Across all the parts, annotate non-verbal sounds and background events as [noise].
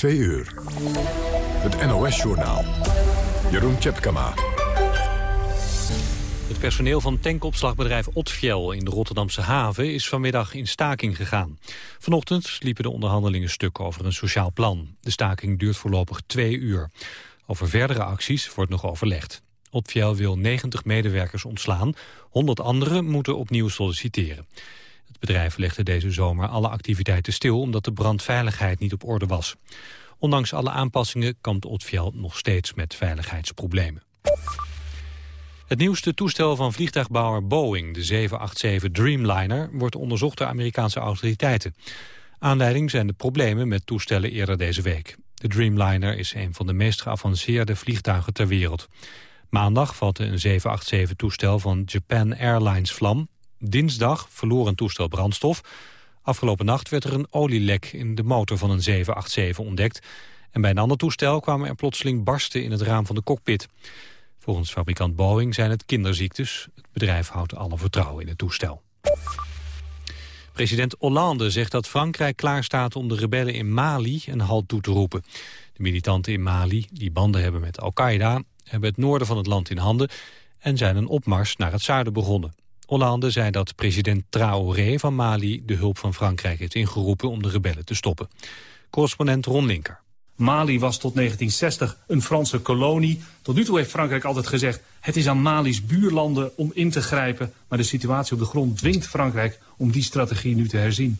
2 uur. Het NOS-journaal. Jeroen Tjepkama. Het personeel van tankopslagbedrijf Otfiel in de Rotterdamse haven is vanmiddag in staking gegaan. Vanochtend liepen de onderhandelingen stuk over een sociaal plan. De staking duurt voorlopig twee uur. Over verdere acties wordt nog overlegd. Otfiel wil 90 medewerkers ontslaan. 100 anderen moeten opnieuw solliciteren. Het bedrijf legde deze zomer alle activiteiten stil... omdat de brandveiligheid niet op orde was. Ondanks alle aanpassingen kampt Otfiel nog steeds met veiligheidsproblemen. Het nieuwste toestel van vliegtuigbouwer Boeing, de 787 Dreamliner, wordt onderzocht door Amerikaanse autoriteiten. Aanleiding zijn de problemen met toestellen eerder deze week. De Dreamliner is een van de meest geavanceerde vliegtuigen ter wereld. Maandag vatte een 787-toestel van Japan Airlines vlam. Dinsdag verloor een toestel brandstof. Afgelopen nacht werd er een olielek in de motor van een 787 ontdekt. En bij een ander toestel kwamen er plotseling barsten in het raam van de cockpit. Volgens fabrikant Boeing zijn het kinderziektes. Het bedrijf houdt alle vertrouwen in het toestel. President Hollande zegt dat Frankrijk klaarstaat om de rebellen in Mali een halt toe te roepen. De militanten in Mali, die banden hebben met Al-Qaeda, hebben het noorden van het land in handen en zijn een opmars naar het zuiden begonnen. Hollande zei dat president Traoré van Mali de hulp van Frankrijk heeft ingeroepen om de rebellen te stoppen. Correspondent Ron Linker. Mali was tot 1960 een Franse kolonie. Tot nu toe heeft Frankrijk altijd gezegd... het is aan Mali's buurlanden om in te grijpen. Maar de situatie op de grond dwingt Frankrijk om die strategie nu te herzien.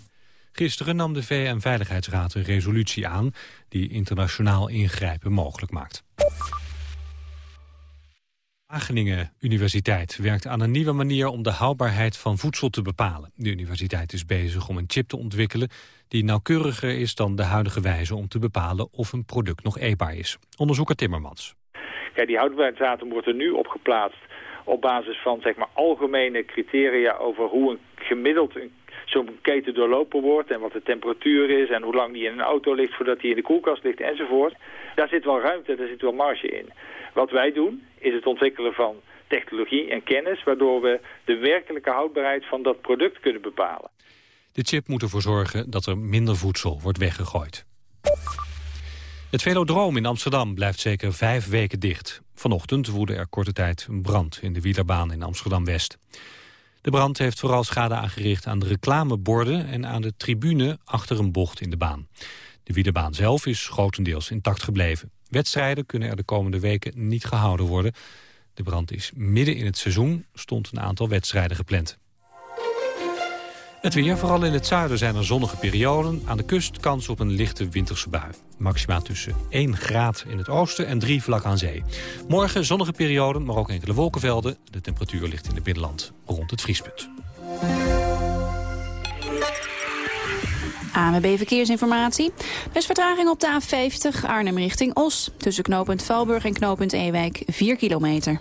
Gisteren nam de VN-veiligheidsraad een resolutie aan... die internationaal ingrijpen mogelijk maakt. Wageningen Universiteit werkt aan een nieuwe manier om de houdbaarheid van voedsel te bepalen. De universiteit is bezig om een chip te ontwikkelen die nauwkeuriger is dan de huidige wijze om te bepalen of een product nog eetbaar is. Onderzoeker Timmermans. Kijk, die houdbaarheidsdatum wordt er nu op geplaatst op basis van zeg maar, algemene criteria over hoe een gemiddeld zo'n keten doorlopen wordt en wat de temperatuur is en hoe lang die in een auto ligt voordat die in de koelkast ligt enzovoort. Daar zit wel ruimte, daar zit wel marge in. Wat wij doen is het ontwikkelen van technologie en kennis waardoor we de werkelijke houdbaarheid van dat product kunnen bepalen. De chip moet ervoor zorgen dat er minder voedsel wordt weggegooid. Het Velodroom in Amsterdam blijft zeker vijf weken dicht. Vanochtend woedde er korte tijd een brand in de wielerbaan in Amsterdam-West. De brand heeft vooral schade aangericht aan de reclameborden... en aan de tribune achter een bocht in de baan. De wielerbaan zelf is grotendeels intact gebleven. Wedstrijden kunnen er de komende weken niet gehouden worden. De brand is midden in het seizoen, stond een aantal wedstrijden gepland. Het weer, vooral in het zuiden zijn er zonnige perioden. Aan de kust kans op een lichte winterse bui. Maxima tussen 1 graad in het oosten en 3 vlak aan zee. Morgen zonnige perioden, maar ook enkele wolkenvelden. De temperatuur ligt in het binnenland rond het vriespunt. ANWB Verkeersinformatie. Er is vertraging op de A50 Arnhem richting Os. Tussen knooppunt Valburg en knooppunt Ewijk 4 kilometer.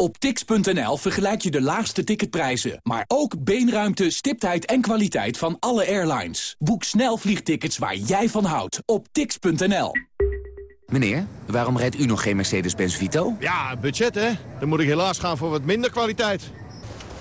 Op tix.nl vergelijk je de laagste ticketprijzen, maar ook beenruimte, stiptheid en kwaliteit van alle airlines. Boek snel vliegtickets waar jij van houdt op tix.nl. Meneer, waarom rijdt u nog geen Mercedes-Benz Vito? Ja, budget hè. Dan moet ik helaas gaan voor wat minder kwaliteit.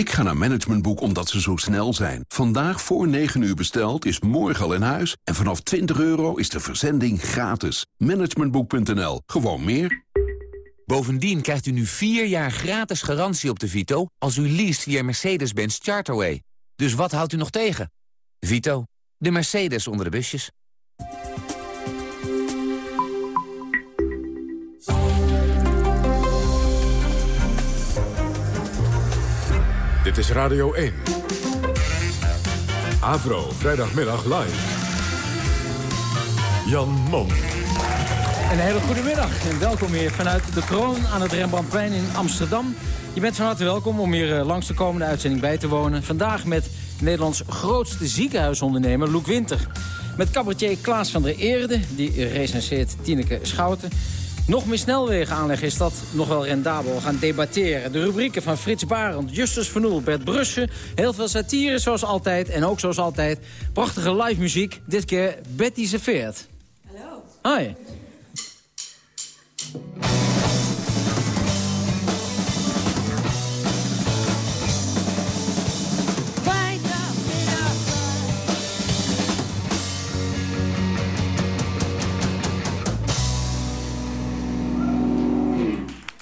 Ik ga naar Managementboek omdat ze zo snel zijn. Vandaag voor 9 uur besteld is morgen al in huis. En vanaf 20 euro is de verzending gratis. Managementboek.nl. Gewoon meer. Bovendien krijgt u nu 4 jaar gratis garantie op de Vito... als u leest via Mercedes-Benz Charterway. Dus wat houdt u nog tegen? Vito, de Mercedes onder de busjes. Dit is Radio 1. Avro, vrijdagmiddag live. Jan Mom. Een hele goede middag en welkom weer vanuit de kroon aan het Rembrandtplein in Amsterdam. Je bent van harte welkom om hier eh, langs de komende uitzending bij te wonen. Vandaag met Nederlands grootste ziekenhuisondernemer Loek Winter. Met cabaretier Klaas van der Eerde, die recenseert Tineke Schouten. Nog meer snelwegen aanleggen is dat nog wel rendabel. We gaan debatteren. De rubrieken van Frits Barend, Justus Van Oel, Bert Brussen. Heel veel satire zoals altijd. En ook zoals altijd prachtige live muziek. Dit keer Betty Zeveert. Hallo. Hi.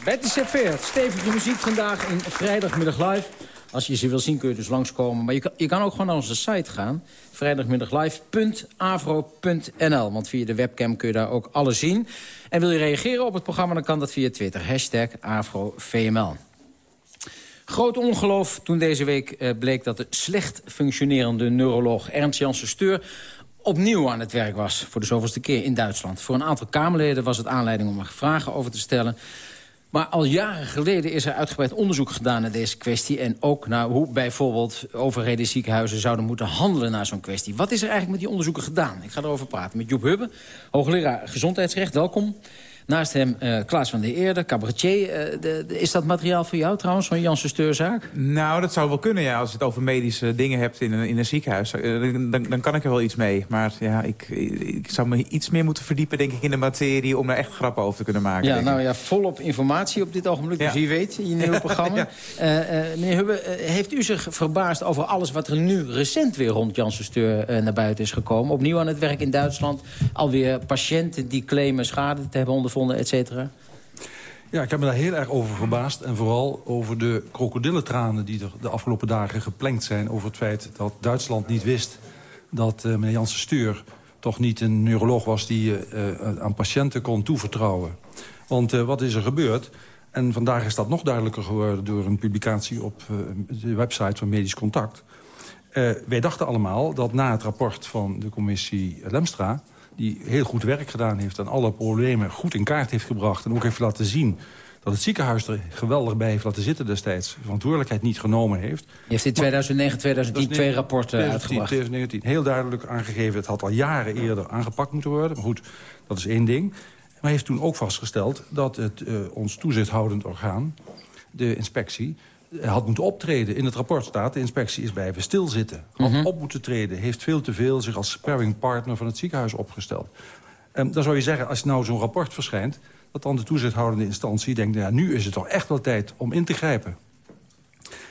Betty Serveert, stevige muziek vandaag in vrijdagmiddag live. Als je ze wil zien kun je dus langskomen. Maar je kan, je kan ook gewoon naar onze site gaan. vrijdagmiddaglive.avro.nl Want via de webcam kun je daar ook alles zien. En wil je reageren op het programma, dan kan dat via Twitter. Hashtag AfroVML. Groot ongeloof toen deze week eh, bleek dat de slecht functionerende neuroloog Ernst Janssen Steur opnieuw aan het werk was voor de zoveelste keer in Duitsland. Voor een aantal Kamerleden was het aanleiding om er vragen over te stellen. Maar al jaren geleden is er uitgebreid onderzoek gedaan naar deze kwestie... en ook naar hoe bijvoorbeeld overheden ziekenhuizen zouden moeten handelen naar zo'n kwestie. Wat is er eigenlijk met die onderzoeken gedaan? Ik ga erover praten met Joep Hubbe, hoogleraar gezondheidsrecht. Welkom. Naast hem uh, Klaas van der Eerde, cabaretier. Uh, de, de, is dat materiaal voor jou trouwens, zo'n Janssen Steurzaak? Nou, dat zou wel kunnen, ja. Als je het over medische dingen hebt in een, in een ziekenhuis... Uh, dan, dan kan ik er wel iets mee. Maar ja, ik, ik zou me iets meer moeten verdiepen, denk ik, in de materie... om daar echt grappen over te kunnen maken. Ja, nou ja, volop informatie op dit ogenblik. Ja. Dus wie weet, in je nieuwe [laughs] programma. ja. meneer Hubbe, heeft u zich verbaasd over alles wat er nu recent weer rond Janssen Steur naar buiten is gekomen? Opnieuw aan het werk in Duitsland. Alweer patiënten die claimen schade te hebben ondervonden Ja, ik heb me daar heel erg over verbaasd. En vooral over de krokodillentranen die er de afgelopen dagen geplenkt zijn... over het feit dat Duitsland niet wist dat uh, meneer Janssen Steur... toch niet een neuroloog was die uh, aan patiënten kon toevertrouwen. Want wat is er gebeurd? En vandaag is dat nog duidelijker geworden... door een publicatie op de website van Medisch Contact. wij dachten allemaal dat na het rapport van de commissie Lemstra die heel goed werk gedaan heeft... en alle problemen goed in kaart heeft gebracht... en ook heeft laten zien dat het ziekenhuis er geweldig bij heeft laten zitten destijds... verantwoordelijkheid niet genomen heeft. Je heeft in 2009, 2010 twee rapporten 2010, uitgebracht. 2019 heel duidelijk aangegeven... het had al jaren eerder aangepakt moeten worden. Maar goed, dat is één ding. Maar heeft toen ook vastgesteld dat het, uh, ons toezichthoudend orgaan... de inspectie had moeten optreden. In het rapport staat, de inspectie is blijven stilzitten. Had mm -hmm. op moeten treden. Heeft veel te veel zich als sparring partner van het ziekenhuis opgesteld. Um, dan zou je zeggen, als nou zo'n rapport verschijnt... dat dan de toezichthoudende instantie denkt... Ja, nu is het toch echt wel tijd om in te grijpen.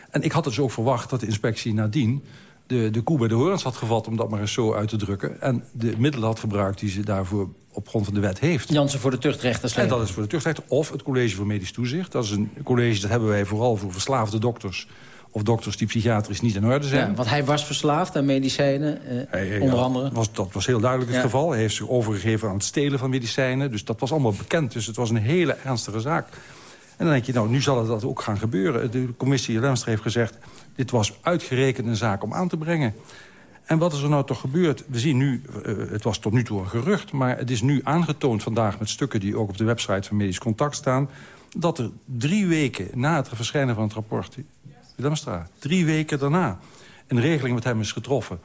En ik had dus ook verwacht dat de inspectie nadien... de, de koe bij de horens had gevat, om dat maar eens zo uit te drukken... en de middelen had gebruikt die ze daarvoor op grond van de wet heeft. Jansen voor de tuchtrechters. En dat is voor de tuchtrechter. Of het college voor medisch toezicht. Dat is een college dat hebben wij vooral voor verslaafde dokters of dokters die psychiatrisch niet in orde zijn. Ja, want hij was verslaafd aan medicijnen, eh, hij, onder ja, andere. Was, dat was heel duidelijk het ja. geval. Hij heeft zich overgegeven aan het stelen van medicijnen. Dus dat was allemaal bekend. Dus het was een hele ernstige zaak. En dan denk je, nou, nu zal het dat ook gaan gebeuren. De commissie Lemstra heeft gezegd... dit was uitgerekend een zaak om aan te brengen. En wat is er nou toch gebeurd? We zien nu, uh, het was tot nu toe een gerucht... maar het is nu aangetoond vandaag met stukken die ook op de website van Medisch Contact staan... dat er drie weken na het verschijnen van het rapport... Lemstra, drie weken daarna, een regeling met hem is getroffen...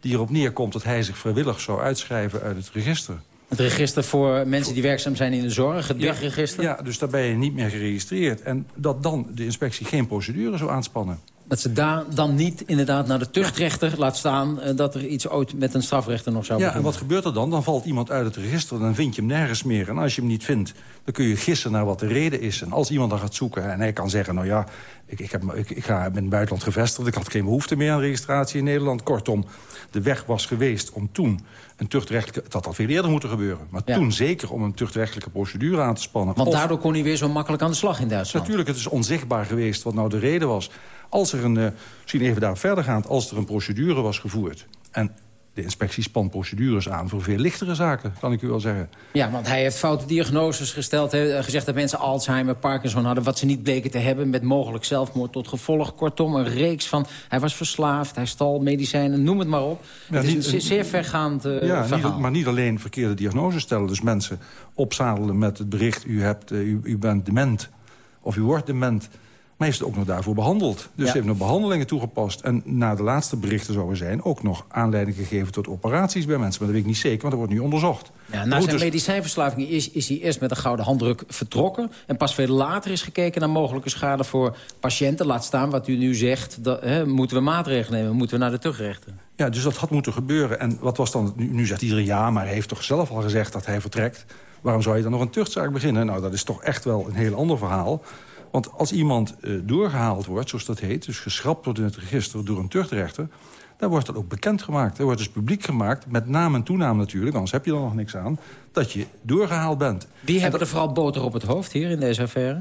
die erop neerkomt dat hij zich vrijwillig zou uitschrijven uit het register. Het register voor mensen die werkzaam zijn in de zorg, het DIG-register? Ja, dus daar ben je niet meer geregistreerd. En dat dan de inspectie geen procedure zou aanspannen. Dat ze daar dan niet inderdaad naar de tuchtrechter laat staan... Uh, dat er iets ooit met een strafrechter nog zou Ja, beginnen. en wat gebeurt er dan? Dan valt iemand uit het register, dan vind je hem nergens meer. En als je hem niet vindt, dan kun je gissen naar wat de reden is. En als iemand dan gaat zoeken en hij kan zeggen... nou ja, ik, ik, heb, ik, ik ga, in het buitenland gevestigd... ik had geen behoefte meer aan registratie in Nederland. Kortom, de weg was geweest om toen een tuchtrechtelijke... het had al veel eerder moeten gebeuren. Maar Ja. toen zeker om een tuchtrechtelijke procedure aan te spannen. Want Of- daardoor kon hij weer zo makkelijk aan de slag in Duitsland. Natuurlijk, het is onzichtbaar geweest wat nou de reden was. Als er een, eh, misschien even daar verder gaan, als er een procedure was gevoerd... en de inspectie spant procedures aan voor veel lichtere zaken, kan ik u wel zeggen. Ja, want hij heeft foute diagnoses gesteld. He, eh, gezegd dat mensen Alzheimer, Parkinson hadden... wat ze niet bleken te hebben, met mogelijk zelfmoord tot gevolg. Kortom, een reeks van... hij was verslaafd, hij stal medicijnen, noem het maar op. Ja, het is niet- een zeer- vergaand eh, ja, verhaal. niet, maar niet alleen verkeerde diagnoses stellen. Dus mensen opzadelen met het bericht... u, hebt, eh, u, u bent dement of u wordt dement... Maar heeft het ook nog daarvoor behandeld. Dus Ja. ze heeft nog behandelingen toegepast. En na de laatste berichten zou er zijn... ook nog aanleiding gegeven tot operaties bij mensen. Maar dat weet ik niet zeker, want dat wordt nu onderzocht. Ja, na zijn dus- medicijnverslaving is, is hij eerst met een gouden handdruk vertrokken. En pas veel later is gekeken naar mogelijke schade voor patiënten. Laat staan wat u nu zegt. Dat, hè, moeten we maatregelen nemen? Moeten we naar de tuchtrechter? Ja, dus dat had moeten gebeuren. En wat was dan... Nu, nu zegt iedereen ja, maar hij heeft toch zelf al gezegd dat hij vertrekt. Waarom zou je dan nog een tuchtzaak beginnen? Nou, dat is toch echt wel een heel ander verhaal. Want als iemand eh, doorgehaald wordt, zoals dat heet... dus geschrapt wordt in het register door een tuchtrechter... dan wordt dat ook bekendgemaakt. Er wordt dus publiek gemaakt, met naam en toenaam natuurlijk... anders heb je er nog niks aan, dat je doorgehaald bent. Wie hebben er vooral boter op het hoofd hier in deze affaire?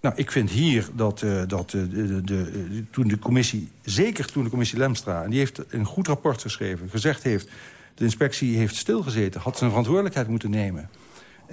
Nou, ik vind hier dat, eh, dat eh, de, de, de, toen de commissie... zeker toen de commissie Lemstra... en die heeft een goed rapport geschreven... gezegd heeft, de inspectie heeft stilgezeten... had zijn verantwoordelijkheid moeten nemen...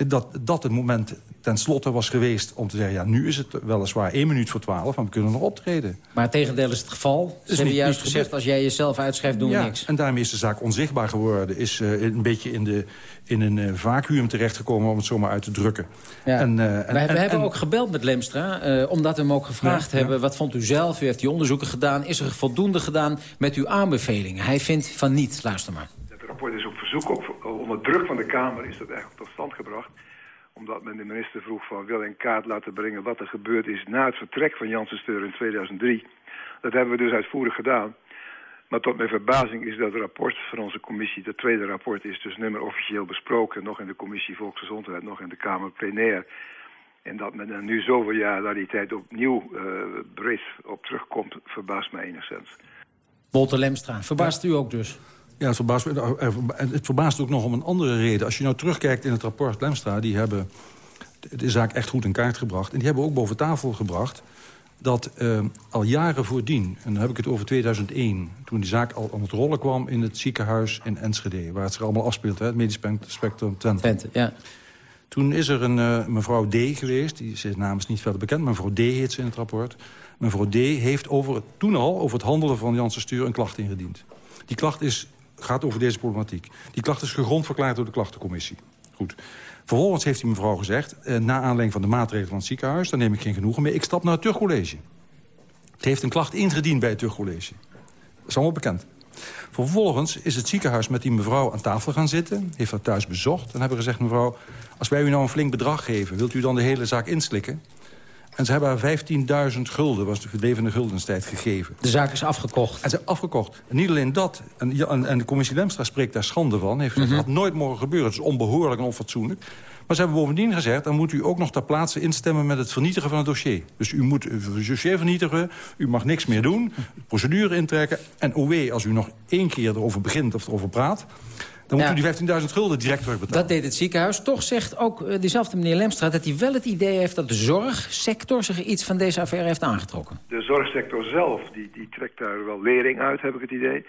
Dat dat het moment ten slotte was geweest om te zeggen... ja, nu is het weliswaar één minuut voor twaalf... maar we kunnen nog optreden. Maar het tegendeel is het geval. Ze hebben niet- juist niet gezegd, gebeurd. als jij jezelf uitschrijft, doen we niks. en daarmee is de zaak onzichtbaar geworden. Is eh, een beetje in, de, in een eh, vacuüm terechtgekomen... om het zomaar uit te drukken. Ja. En, eh, en- we, we en- hebben en- ook gebeld met Lemstra, omdat we hem ook gevraagd Ja, hebben... wat vond u zelf? U heeft die onderzoeken gedaan. Is er voldoende gedaan met uw aanbevelingen? Hij vindt van niet. Luister maar. Het rapport is op verzoek, op, onder druk van de Kamer is dat eigenlijk tot stand gebracht. Omdat men de minister vroeg van wil in kaart laten brengen wat er gebeurd is na het vertrek van Janssen Steur in 2003. Dat hebben we dus uitvoerig gedaan. Maar tot mijn verbazing is dat rapport van onze commissie, dat tweede rapport, is dus nummer officieel besproken. Nog in de commissie Volksgezondheid, nog in de Kamer plenair. En dat men er nu zoveel jaar na die tijd opnieuw uh, breed op terugkomt, verbaast me enigszins. Wolter Lemstra, verbaast u ook dus? Ja, het verbaast, me, eh, het verbaast ook nog om een andere reden. Als je nou terugkijkt in het rapport Lemstra... die hebben de zaak echt goed in kaart gebracht. En die hebben ook boven tafel gebracht dat uh, al jaren voordien... en dan heb ik het over 2001... toen die zaak al aan het rollen kwam in het ziekenhuis in Enschede... waar het zich allemaal afspeelt, hè, het medisch spectrum Twente. Twente ja. Toen is er een uh, mevrouw D geweest, die is namens niet verder bekend... mevrouw D heet ze in het rapport. Mevrouw D heeft over, toen al over het handelen van Janssen Stuur een klacht ingediend. Die klacht is, gaat over deze problematiek. Die klacht is gegrond verklaard door de klachtencommissie. Goed. Vervolgens heeft die mevrouw gezegd, eh, na aanleiding van de maatregelen van het ziekenhuis... daar neem ik geen genoegen mee, ik stap naar het Turkcollege. Het heeft een klacht ingediend bij het Turkcollege. Dat is allemaal bekend. Vervolgens is het ziekenhuis met die mevrouw aan tafel gaan zitten. Heeft haar thuis bezocht en hebben gezegd... mevrouw, als wij u nou een flink bedrag geven... wilt u dan de hele zaak inslikken? En ze hebben haar 15.000 gulden, was de levende guldenstijd, gegeven. De zaak is afgekocht. En ze afgekocht. En niet alleen dat. En, en, en de commissie Lemstra spreekt daar schande van. Heeft gezegd, mm -hmm. dat had nooit mogen gebeuren. Het is onbehoorlijk en onfatsoenlijk. Maar ze hebben bovendien gezegd... dan moet u ook nog ter plaatse instemmen met het vernietigen van het dossier. Dus u moet het dossier vernietigen. U mag niks meer doen. Procedure intrekken. En OW, als u nog één keer erover begint of erover praat... Dan moet ja. u die 15.000 gulden direct terugbetalen. Dat deed het ziekenhuis. Toch zegt ook uh, diezelfde meneer Lemstra... dat hij wel het idee heeft dat de zorgsector zich iets van deze affaire heeft aangetrokken. De zorgsector zelf, die, die trekt daar wel lering uit, heb ik het idee.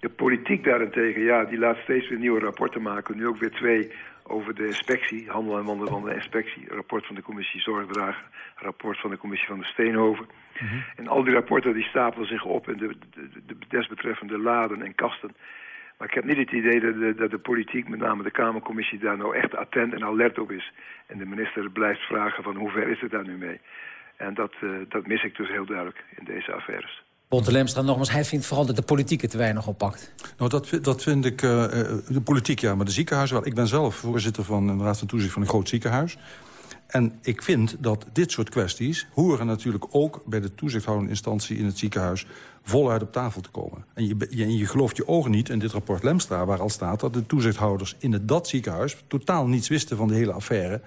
De politiek daarentegen, ja, die laat steeds weer nieuwe rapporten maken. Nu ook weer twee over de inspectie, handel en wandel van de inspectie. Rapport van de commissie Zorgdrager, rapport van de commissie van de Steenhoven. Mm -hmm. En al die rapporten die stapelen zich op in de, de, de desbetreffende laden en kasten. Maar ik heb niet het idee dat de, dat de politiek, met name de Kamercommissie, daar nou echt attent en alert op is. En de minister blijft vragen van hoe ver is het daar nu mee. En dat, uh, dat mis ik dus heel duidelijk in deze affaires. Bonte Lemstra nogmaals, hij vindt vooral dat de politiek het te weinig oppakt. Nou, dat, dat vind ik, uh, de politiek ja, maar de ziekenhuizen wel. Ik ben zelf voorzitter van een raad van toezicht van een groot ziekenhuis. En ik vind dat dit soort kwesties horen natuurlijk ook bij de toezichthoudende instantie in het ziekenhuis voluit op tafel te komen. En je, je, je gelooft je ogen niet in dit rapport Lemstra... waar al staat dat de toezichthouders in het dat ziekenhuis... totaal niets wisten van de hele affaire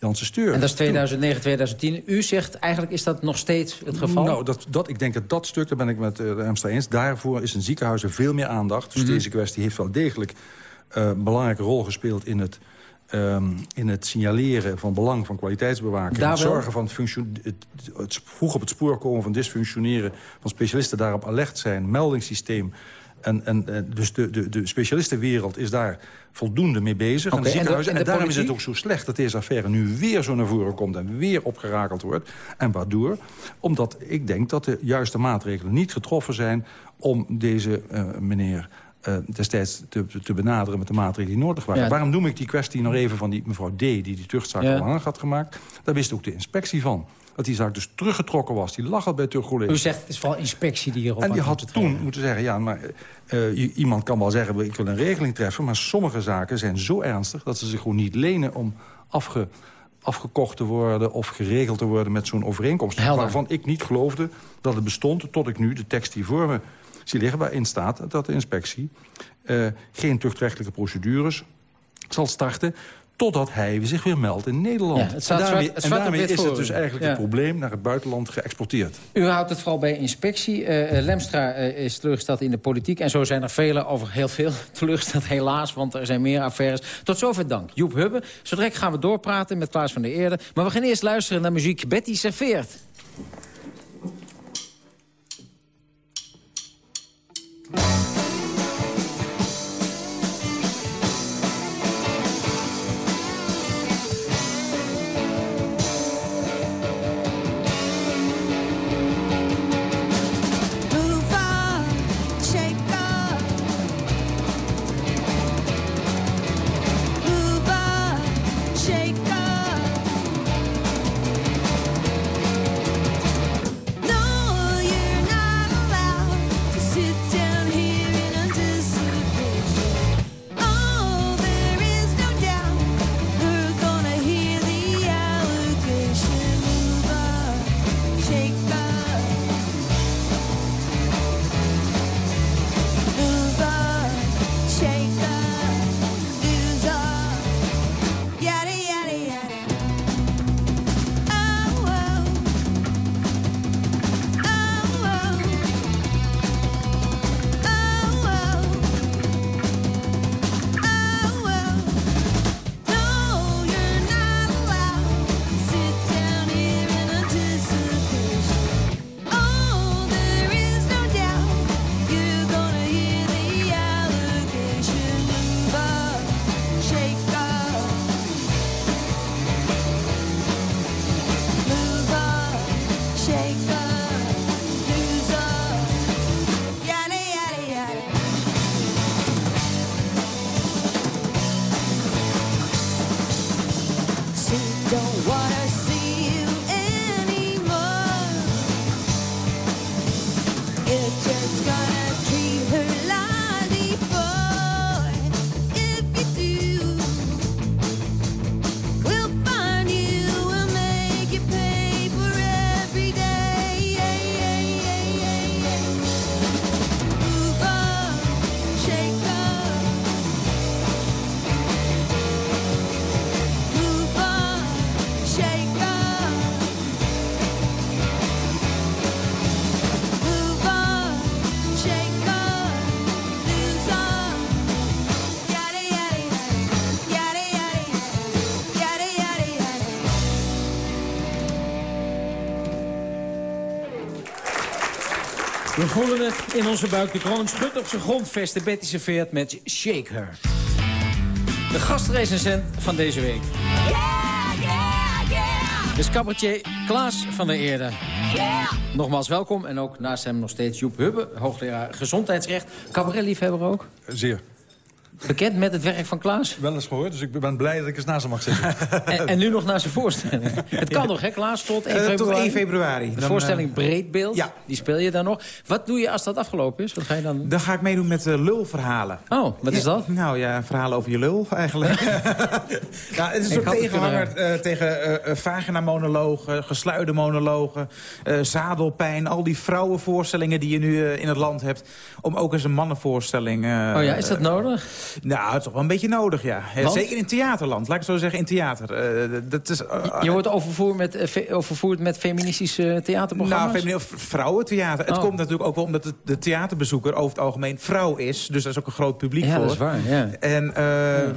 Janssen Steur. En dat is 2009, 2010. U zegt eigenlijk is dat nog steeds het geval? Nou, dat, dat, ik denk dat dat stuk, daar ben ik met uh, de eens... daarvoor is een ziekenhuis er veel meer aandacht. Dus mhm. deze kwestie heeft wel degelijk uh, een belangrijke rol gespeeld... in het Um, in het signaleren van belang van kwaliteitsbewaking. Het zorgen van het, het, het, vroeg op het spoor komen van dysfunctioneren van specialisten daarop alert zijn. Meldingssysteem. En, en, eh, dus de, de, de specialistenwereld is daar voldoende mee bezig. Okay, en, de en, en, daarom is het ook zo slecht dat deze affaire nu weer zo naar voren komt... en weer opgerakeld wordt. En waardoor? Omdat ik denk dat de juiste maatregelen niet getroffen zijn... om deze uh, meneer uh, destijds te, te, benaderen met de maatregelen die nodig waren. Waarom noem ik die kwestie nog even van die mevrouw D... die die tuchtzaak al langer had gemaakt? Daar wist ook de inspectie van. Dat die zaak dus teruggetrokken was. Die lag al bij Turgolees. U zegt het is vooral inspectie die hierop En die had toen moeten zeggen... ja, maar uh, iemand kan wel zeggen, ik wil een regeling treffen... maar sommige zaken zijn zo ernstig... dat ze zich gewoon niet lenen om afge afgekocht te worden of geregeld te worden met zo'n overeenkomst. Helder. Waarvan ik niet geloofde dat het bestond tot ik nu de tekst die voor me zie liggen... waarin staat dat de inspectie uh, geen tuchtrechtelijke procedures zal starten totdat hij zich weer meldt in Nederland. Ja, het en daarmee, het en daarmee is het dus eigenlijk ja. het probleem naar het buitenland geëxporteerd. U houdt het vooral bij inspectie. Uh, Lemstra uh, is teleurgesteld in de politiek. En zo zijn er velen over heel veel [laughs] teleurgesteld, helaas. Want er zijn meer affaires. Tot zover dank. Joep Hubbe. Zo direct gaan we doorpraten met Klaas van der Eerde. Maar we gaan eerst luisteren naar muziek Betty serveert. Voelen het in onze buik. De kroon schudt op zijn grondvesten. Betty serveert met Shake Her. De gastrecensent van deze week. Yeah, yeah, yeah. Dus cabaretier Klaas van der Eerde. Yeah. Nogmaals welkom. En ook naast hem nog steeds Joep Hubbe, hoogleraar gezondheidsrecht. Cabaretliefhebber ook? Zeer. Bekend met het werk van Klaas? Wel eens gehoord, dus ik ben blij dat ik eens naast hem mag zitten. [laughs] en, en, nu nog naar zijn voorstelling. Het kan nog, hè Klaas, tot 1 februari? tot 1 februari. De voorstelling Breedbeeld, ja. die speel je dan nog. Wat doe je als dat afgelopen is? Wat ga je dan... Dan ga ik meedoen met uh, lulverhalen. Oh, wat is dat? Nou ja, verhalen over je lul eigenlijk. [laughs] nou, het is een soort tegenhanger uh, tegen uh, vagina-monologen, gesluide monologen, zadelpijn, al die vrouwenvoorstellingen die je nu in het land hebt. Om ook eens een mannenvoorstelling... oh ja, is dat nodig? Nou, het is toch wel een beetje nodig, ja. Zeker in theaterland, laat ik zo zeggen, in theater. dat is, je wordt overvoerd met, overvoerd met feministische theaterprogramma's? Nou, vrouwentheater. Het oh. komt natuurlijk ook wel omdat de, de, theaterbezoeker over het algemeen vrouw is. Dus daar is ook een groot publiek ja, voor. dat is waar, ja. En, uh,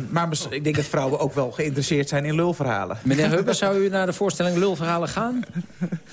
Maar ik denk dat vrouwen ook wel geïnteresseerd zijn in lulverhalen. Meneer [laughs] Hubber, zou u naar de voorstelling lulverhalen gaan?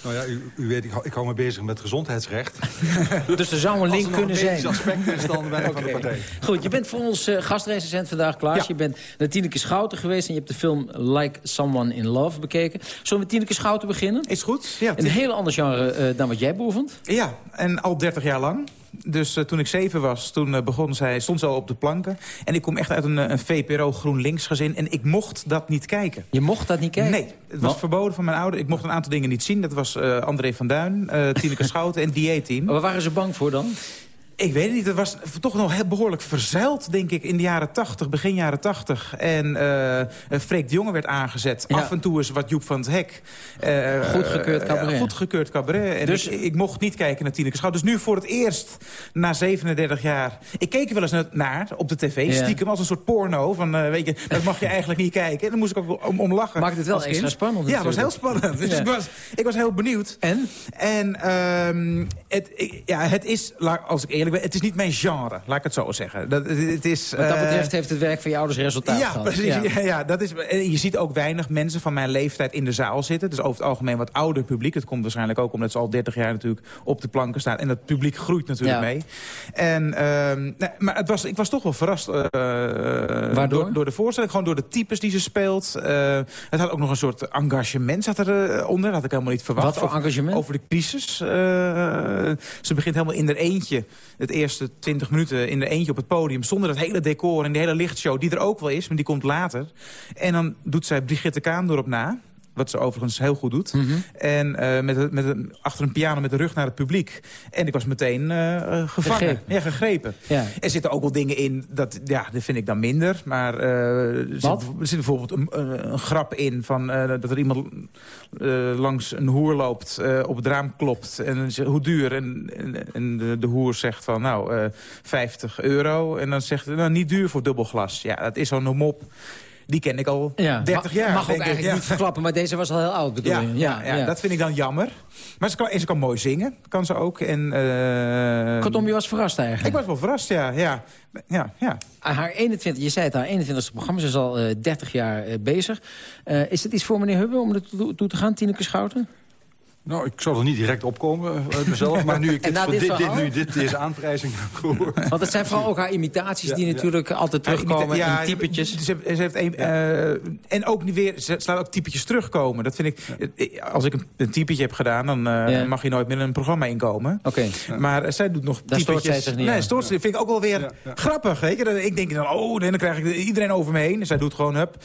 Nou ja, u, u weet, ik hou, ik hou me bezig met gezondheidsrecht. [laughs] dus er zou een link kunnen zijn. Als er aspect is, dan ben ik van de partij. Goed, je bent voor ons uh, gastrecensent vandaag, Klaas. Ja. Je bent naar Tineke Schouten geweest en je hebt de film Like Someone in Love bekeken. Zullen we met Tineke Schouten beginnen? Is goed. Ja, een heel ander genre uh, dan wat jij beoefent. Ja, en al 30 jaar lang. Dus uh, toen ik zeven was, toen uh, begon zij, stond ze al op de planken. En ik kom echt uit een, een VPRO GroenLinks gezin. En ik mocht dat niet kijken. Je mocht dat niet kijken? Nee, het was verboden van mijn ouders. Ik mocht een aantal dingen niet zien. Dat was uh, André van Duin, Tineke [laughs] Schouten en DA-team. Waar waren ze bang voor dan? Ik weet het niet. Het was toch nog heel behoorlijk verzeild, denk ik, in de jaren 80, begin jaren 80. En uh, Freek de Jonge werd aangezet. Ja. Af en toe is wat Joep van het Hek. Uh, goedgekeurd cabaret. Uh, goedgekeurd cabaret. En dus... ik, ik, mocht niet kijken naar Tineke Schouw. Dus nu voor het eerst, na 37 jaar... Ik keek er wel eens naar, op de tv, ja. stiekem, als een soort porno. Van, weet je, dat mag je [laughs] eigenlijk niet kijken. En dan moest ik ook om, om lachen. Maakt het wel extra spannend Ja, het was heel spannend. Dus ik, was, ik was heel benieuwd. En? En um, het, ja, het is, als ik eerlijk het is niet mijn genre, laat ik het zo zeggen. Dat, het is, Wat dat betreft heeft het werk van je ouders resultaat ja, gehad. Precies, ja, ja. ja, dat is, je ziet ook weinig mensen van mijn leeftijd in de zaal zitten. Dus over het algemeen wat ouder publiek. Het komt waarschijnlijk ook omdat ze al 30 jaar natuurlijk op de planken staan. En dat publiek groeit natuurlijk ja. mee. En, uh, nee, maar het was, ik was toch wel verrast uh, Waardoor? Door, door, de voorstelling. Gewoon door de types die ze speelt. Uh, het had ook nog een soort engagement zat eronder. Dat had ik helemaal niet verwacht. Wat voor engagement? Over de crisis. ze begint helemaal in haar eentje het eerste 20 minuten in de eentje op het podium... zonder dat hele decor en die hele lichtshow, die er ook wel is... maar die komt later. En dan doet zij Brigitte Kaan erop na... Wat ze overigens heel goed doet. Mm -hmm. En uh, met, met, achter een piano met de rug naar het publiek. En ik was meteen uh, gevangen. Gegrepen. Ja, gegrepen. Ja. Er zitten ook wel dingen in, dat, ja, dat vind ik dan minder. Maar uh, er, zit, zit bijvoorbeeld een, een, grap in... Van, dat er iemand langs een hoer loopt, op het raam klopt. En zegt, hoe duur? En, en, en de, de, hoer zegt van, nou, 50 euro. En dan zegt hij, nou, niet duur voor dubbelglas. Ja, dat is zo'n mop die ken ik al ja. 30 jaar. Mag ook eigenlijk ja. niet verklappen, maar deze was al heel oud, bedoel ja, je? Ja, ja, dat vind ik dan jammer. Maar ze kan, ze kan mooi zingen, kan ze ook. En, uh, Kortom, je was verrast eigenlijk? Ik was wel verrast, ja. ja. ja, ja. Haar 21, je zei het, haar 21ste programma, ze is al uh, 30 jaar uh, bezig. Uh, is het iets voor meneer Hubbe om er toe te gaan, Tineke Schouten? Nou, ik zou er niet direct opkomen uit mezelf. Maar nu ik [laughs] dit, dit, dit, dit, nu dit, deze aanprijzing heb [laughs] gehoord. Want het zijn vooral ook haar imitaties ja, die ja. natuurlijk altijd terugkomen. Ja, en typetjes. Ze, ze heeft een, uh, en ook niet weer, ze laat ook typetjes terugkomen. Dat vind ik, als ik een, een typetje heb gedaan, dan uh, mag je nooit meer in een programma inkomen. Oké. Okay. Maar uh, zij doet nog Daar typetjes. Stoort zij zich niet nee, stoort ze. vind ik ook wel weer grappig. Weet je? Ik denk dan, oh, dan krijg ik iedereen over me heen. Zij doet gewoon, hup.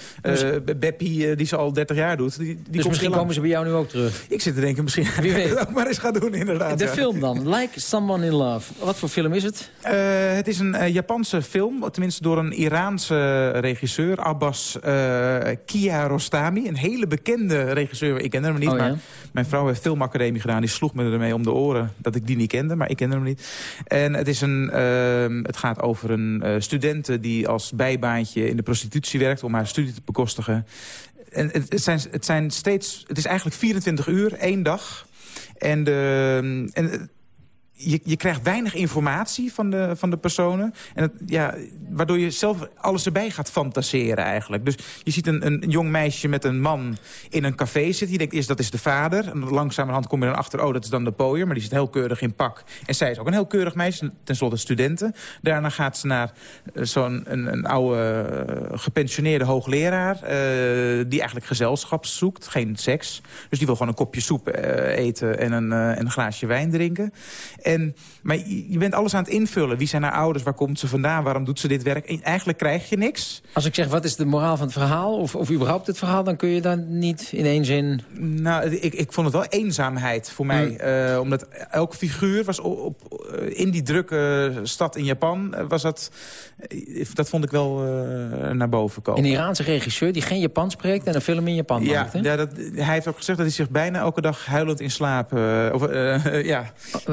Beppie, die ze al 30 jaar doet. Die, die dus komt misschien komen ze bij jou nu ook terug? Ik zit te denken, misschien... Wie weet. [laughs] ook maar eens gaan doen, inderdaad. De ja. film dan, Like Someone in Love. Wat voor film is het? Uh, het is een uh, Japanse film, tenminste door een Iraanse regisseur, Abbas uh, Kiarostami. Een hele bekende regisseur, ik ken hem niet, oh, maar ja? mijn vrouw heeft filmacademie gedaan. Die sloeg me ermee om de oren dat ik die niet kende, maar ik kende hem niet. En het, is een, het gaat over een studente die als bijbaantje in de prostitutie werkt om haar studie te bekostigen. En het, zijn, het, zijn steeds, het is eigenlijk 24 uur, één dag. En, de, en je, je krijgt weinig informatie van de, van de personen. En ja, waardoor je zelf alles erbij gaat fantaseren eigenlijk. Dus je ziet een, een jong meisje met een man in een café zitten. Je denkt eerst dat is de vader. En langzamerhand kom je dan achter, oh dat is dan de pooier. Maar die zit heel keurig in pak. En zij is ook een heel keurig meisje, tenslotte studenten. Daarna gaat ze naar zo'n een, een oude gepensioneerde hoogleraar. Uh, die eigenlijk gezelschap zoekt, geen seks. Dus die wil gewoon een kopje soep eten en een, en een glaasje wijn drinken. En, maar je bent alles aan het invullen. Wie zijn haar ouders? Waar komt ze vandaan? Waarom doet ze dit werk? En eigenlijk krijg je niks. Als ik zeg, wat is de moraal van het verhaal? Of, of überhaupt het verhaal, dan kun je daar niet in één zin... Nou, ik, ik vond het wel eenzaamheid voor mij. Eh, omdat elke figuur was op, op, eh, in die drukke stad in Japan... eh, was dat, dat vond ik wel naar boven komen. Een Iraanse regisseur die geen Japan spreekt en een film in Japan Ja, maakt, hè? ja dat, hij heeft ook gezegd dat hij zich bijna elke dag huilend in slaap... of, [laughs] ja,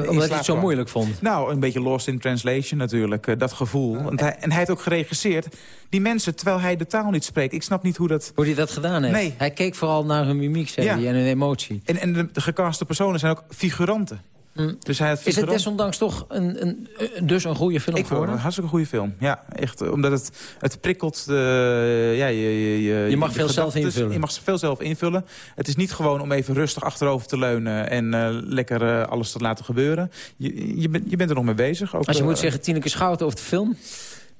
in slaap het zo moeilijk vond. Nou, een beetje lost in translation natuurlijk, eh, dat gevoel. Want hij, en hij heeft ook geregisseerd. Die mensen, terwijl hij de taal niet spreekt. Ik snap niet hoe dat... Hoe hij dat gedaan heeft? Nee. Hij keek vooral naar hun mimiek, zei Ja. hij, en hun emotie. En, en de, de gecaste personen zijn ook figuranten. Dus hij Is het desondanks toch een, een, dus een goede film Ik geworden? een hartstikke goede film. Ja, echt. eh, Omdat het, het prikkelt. eh, ja, je, je, je, Je mag veel zelf invullen. Je mag veel zelf invullen. Het is niet gewoon om even rustig achterover te leunen... en eh, lekker alles te laten gebeuren. Je, je, bent, je bent er nog mee bezig. Ook, Als je moet zeggen, Tineke Schouten over de film...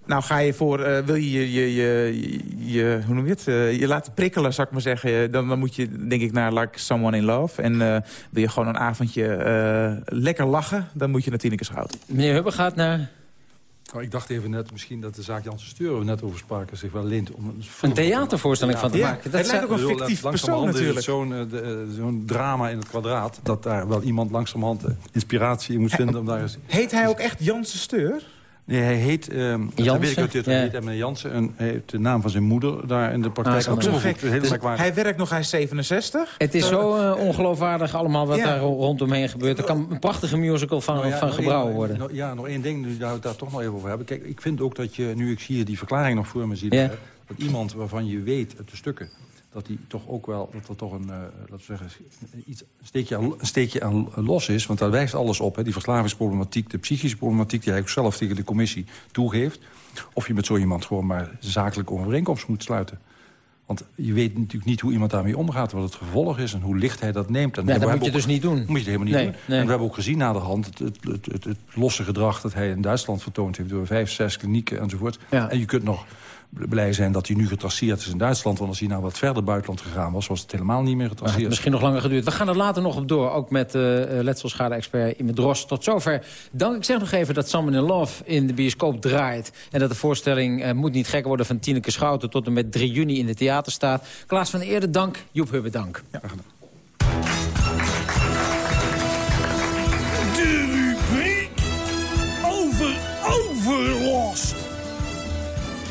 Nou, ga je voor, eh, wil je je, je, je, je- hoe noem je het, eh, je laten prikkelen, zou ik maar zeggen. Dan, dan moet je, denk ik, naar Like Someone in Love. En eh, wil je gewoon een avondje eh, lekker lachen, dan moet je naar Tineke Schouten. Meneer Hubbe gaat naar Nou, ik dacht even net misschien dat de zaak Janssen Steur... waar we net over spraken, zich wel leent om een, een theatervoorstelling van te Ja, maken. het lijkt ook een fictief persoon is het natuurlijk. Zo'n eh, eh, zo'n drama in het kwadraat... dat daar wel iemand langzamerhand eh, inspiratie in moet vinden... om daar eens Heet hij ook echt Janssen Steur? Nee, hij heet, ehm dat Jansen? weet ik uit dit, hij Ja. heet meneer Jansen. En hij heeft de naam van zijn moeder daar in de praktijk. Ah, zo gek. Dus hij werkt nog, hij is 67. Het is Eh, zo eh, ongeloofwaardig allemaal wat Ja. daar ro- rondom gebeurt. Er kan een prachtige musical van, Nou ja, van gebrouwen worden. ja, nog één ding, nu daar, daar toch nog even over hebben. Kijk, ik vind ook dat je, nu ik hier die verklaring nog voor me zie... Ja. liggen, dat iemand waarvan je weet uit de stukken... dat die toch ook wel, dat er toch een, eh, laten we zeggen, iets, een steekje, aan, een steekje aan los is. Want daar wijst alles op, hè, die verslavingsproblematiek... de psychische problematiek die hij ook zelf tegen de commissie toegeeft. Of je met zo iemand gewoon maar zakelijke overeenkomst moet sluiten. Want je weet natuurlijk niet hoe iemand daarmee omgaat... wat het gevolg is en hoe licht hij dat neemt. En we dat moet je ook- dus niet doen. moet je het helemaal niet Nee, doen. nee. En we hebben ook gezien naderhand het, het, het, het, het losse gedrag... dat hij in Duitsland vertoond heeft door vijf, zes klinieken enzovoort. Ja. En je kunt nog blij zijn dat hij nu getraceerd is in Duitsland. Want als hij nou wat verder buitenland gegaan was... was het helemaal niet meer getraceerd. misschien nog langer geduurd. We gaan er later nog op door, ook met uh, letselschade-expert Ime Dros. Tot zover. Dank, ik zeg nog even dat Someone in Love in de bioscoop draait. En dat de voorstelling uh, Moet niet gek worden van Tineke Schouten... tot en met 3 juni in de theater staat. Klaas van Eerde, dank. Joep Hubbe, dank. Ja, gedaan.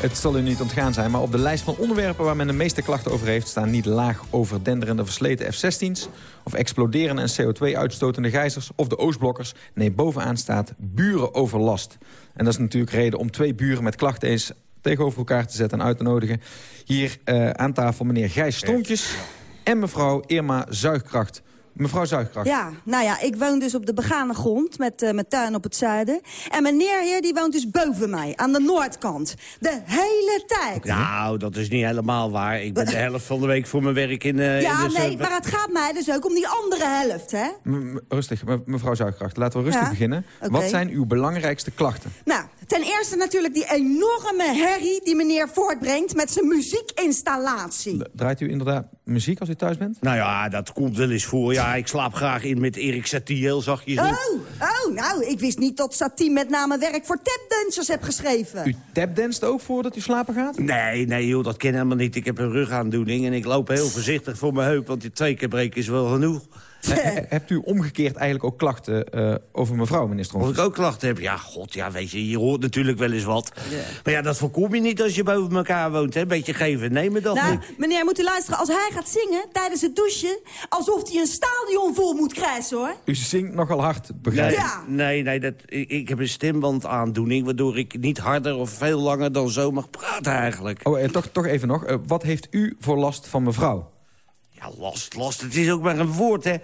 Het zal u niet ontgaan zijn, maar op de lijst van onderwerpen... waar men de meeste klachten over heeft... staan niet laag overdenderende versleten F-16's... of exploderende en CO2-uitstotende gijzers of de Oostblokkers. Nee, bovenaan staat burenoverlast. En dat is natuurlijk reden om twee buren met klachten eens tegenover elkaar te zetten en uit te nodigen. Hier uh, aan tafel meneer Gijs Strontjes en mevrouw Irma Zuigkracht. Mevrouw Zuigkracht. Ja, nou ja, ik woon dus op de begane grond met uh, mijn tuin op het zuiden. En meneer hier, die woont dus boven mij, aan de noordkant. De hele tijd. Nou, dat is niet helemaal waar. Ik ben de [laughs] helft van de week voor mijn werk in, uh, ja, in de... nee, maar het gaat mij dus ook om die andere helft, hè? M rustig, me mevrouw Zuigkracht. Laten we rustig ja? beginnen. Okay. Wat zijn uw belangrijkste klachten? Nou, ten eerste natuurlijk die enorme herrie die meneer voortbrengt met zijn muziekinstallatie. Draait u inderdaad muziek als u thuis bent? Nou ja, dat komt wel eens voor. Ja, ik slaap graag in met Erik Satie, heel zachtjes. Oh, oh, nou, ik wist niet dat Satie met name werk voor tapdancers heb geschreven. U tapdanst ook voordat u slapen gaat? Nee, nee joh, dat ken helemaal niet. Ik heb een rugaandoening en ik loop heel voorzichtig voor mijn heup... want die twee keer breken is wel genoeg. [laughs] He, hebt u omgekeerd eigenlijk ook klachten uh, over mevrouw, minister? Of ik ook klachten heb? Ja, god, ja, weet je, je hoort natuurlijk wel eens wat. Yeah. Maar ja, dat voorkom je niet als je boven elkaar woont, hè. Een beetje geven nemen dat nou, niet. meneer, moet u luisteren. Als hij gaat zingen tijdens het douchen... alsof hij een stadion vol moet krijgen, hoor. U zingt nogal hard, begrijp nee, ja. Nee, nee, dat, ik, ik heb een stembandaandoening... waardoor ik niet harder of veel langer dan zo mag praten eigenlijk. Oh, en toch, toch even nog. Uh, wat heeft u voor last van mevrouw? Ja, last, last, het is ook maar een woord, hè.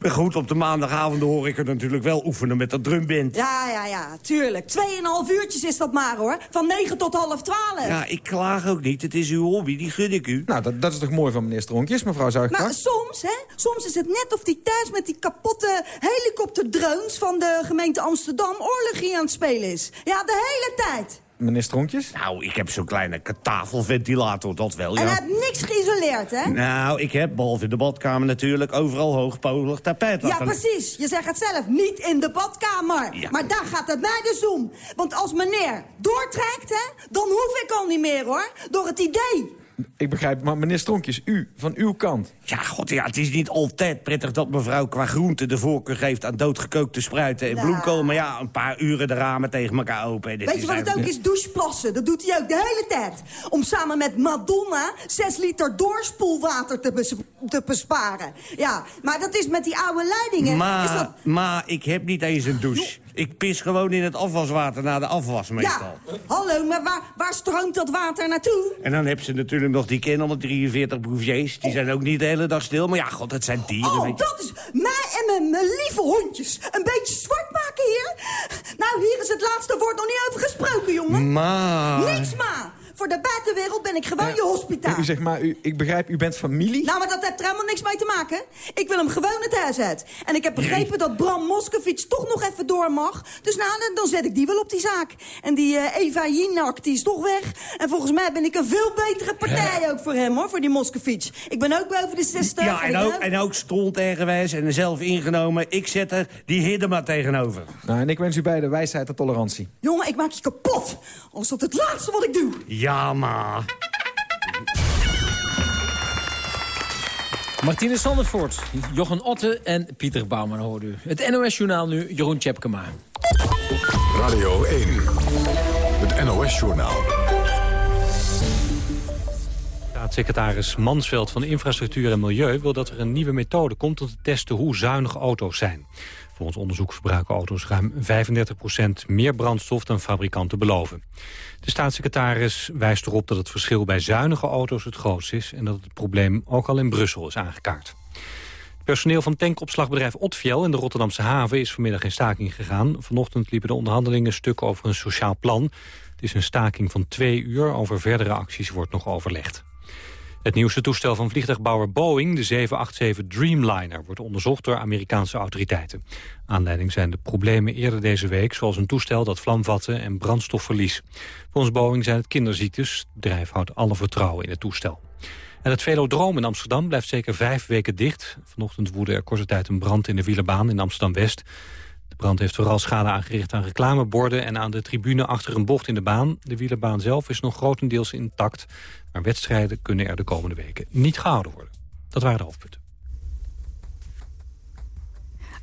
Maar goed, op de maandagavond hoor ik er natuurlijk wel oefenen met dat drumband. Ja, ja, ja, tuurlijk. Tweeënhalf uurtjes is dat maar, hoor. Van negen tot half twaalf. Ja, ik klaag ook niet. Het is uw hobby, die gun ik u. Nou, dat, dat is toch mooi van meneer Stronkjes, mevrouw Zuigkracht? Maar soms, hè, soms is het net of die thuis met die kapotte helikopterdrones... van de gemeente Amsterdam oorlogie aan het spelen is. Ja, de hele tijd. Meneer Stronkjes? Nou, ik heb zo'n kleine tafelventilator, dat wel, ja. En hij heeft niks geïsoleerd, hè? Nou, ik heb, behalve in de badkamer natuurlijk, overal hoogpolig tapijt Ja, precies. Je zegt het zelf. Niet in de badkamer. Maar daar gaat het mij dus om. Want als meneer doortrekt, hè, dan hoef ik al niet meer, hoor. Door het idee. Ik begrijp, maar meneer Stronkjes, u, van uw kant. Ja, god, ja, het is niet altijd prettig dat mevrouw qua groente de voorkeur geeft... aan doodgekookte spruiten en Nou. bloemkool. Maar ja, een paar uren de ramen tegen elkaar open. dit Weet je wat het ook is? Doucheplassen. Dat doet hij ook de hele tijd. Om samen met Madonna 6 liter doorspoelwater te, bes- te besparen. Ja, maar dat is met die oude leidingen. Maar, dat... maar ik heb niet eens een douche. Ik pis gewoon in het afwaswater na de afwas meestal. Ja, hallo, maar waar, waar stroomt dat water naartoe? En dan heb ze natuurlijk nog die kennel, 43 bouviers. Die zijn ook niet de hele dag stil. Maar ja, god, het zijn dieren. Oh, dat is mij en mijn, mijn lieve hondjes. Een beetje zwart maken hier. Nou, hier is het laatste woord nog niet over gesproken, jongen. Maar... Niks maar. Voor de buitenwereld ben ik gewoon je hospitaal. U zegt maar, u, ik begrijp, u bent familie? Nou, maar dat heeft er helemaal niks mee te maken. Ik wil hem gewoon het huis uit. En ik heb begrepen dat Bram Moskowitz toch nog even door mag. Dus nou, dan- dan zet ik die wel op die zaak. En die eh, Eva Jinak, die is toch weg. En volgens mij ben ik een veel betere partij ook voor hem, hoor. Voor die Moskowitz. Ik ben ook boven de 60. Ja, en ook, en ook eigenwijs en zelf ingenomen. Ik zet er die Hiddema tegenover. Nou, en ik wens u beide wijsheid en tolerantie. Jongen, ik maak je kapot. Als is dat het laatste wat ik doe. Ja, maar... Martine Sandervoort, Jochen Otte en Pieter Bouwman hoorde u. Het NOS-journaal nu, Jeroen Tjepkema. Radio 1. Het NOS-journaal. Staatssecretaris Mansveld van Infrastructuur en Milieu wil dat er een nieuwe methode komt om te testen hoe zuinig auto's zijn. Volgens onderzoek verbruiken auto's ruim 35% meer brandstof dan fabrikanten beloven. De staatssecretaris wijst erop dat het verschil bij zuinige auto's het grootst is... en dat het probleem ook al in Brussel is aangekaart. Het personeel van tankopslagbedrijf Otfiel in de Rotterdamse haven is vanmiddag in staking gegaan. Vanochtend liepen de onderhandelingen stuk over een sociaal plan. Het is een staking van twee uur. Over verdere acties wordt nog overlegd. Het nieuwste toestel van vliegtuigbouwer Boeing, de 787 Dreamliner, wordt onderzocht door Amerikaanse autoriteiten. Aanleiding zijn de problemen eerder deze week, zoals een toestel dat vlam vatte en brandstofverlies. Volgens Boeing zijn het kinderziektes. Het bedrijf houdt alle vertrouwen in het toestel. En het Velodroom in Amsterdam blijft zeker vijf weken dicht. Vanochtend woedde er korte tijd een brand in de wielerbaan in Amsterdam-West. De brand heeft vooral schade aangericht aan reclameborden... en aan de tribune achter een bocht in de baan. De wielerbaan zelf is nog grotendeels intact. Maar wedstrijden kunnen er de komende weken niet gehouden worden. Dat waren de hoofdpunten.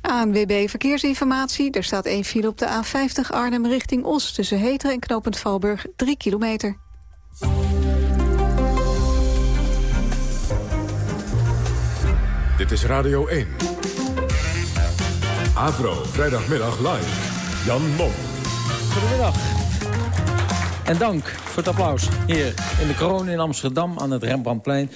ANWB Verkeersinformatie. Er staat één file op de A50 Arnhem richting Os... tussen Heteren en Knopend Valburg, 3 kilometer. Dit is Radio 1. Avro, vrijdagmiddag live. Jan Mom. Goedemiddag. En dank voor het applaus hier in de kroon in Amsterdam aan het Rembrandtplein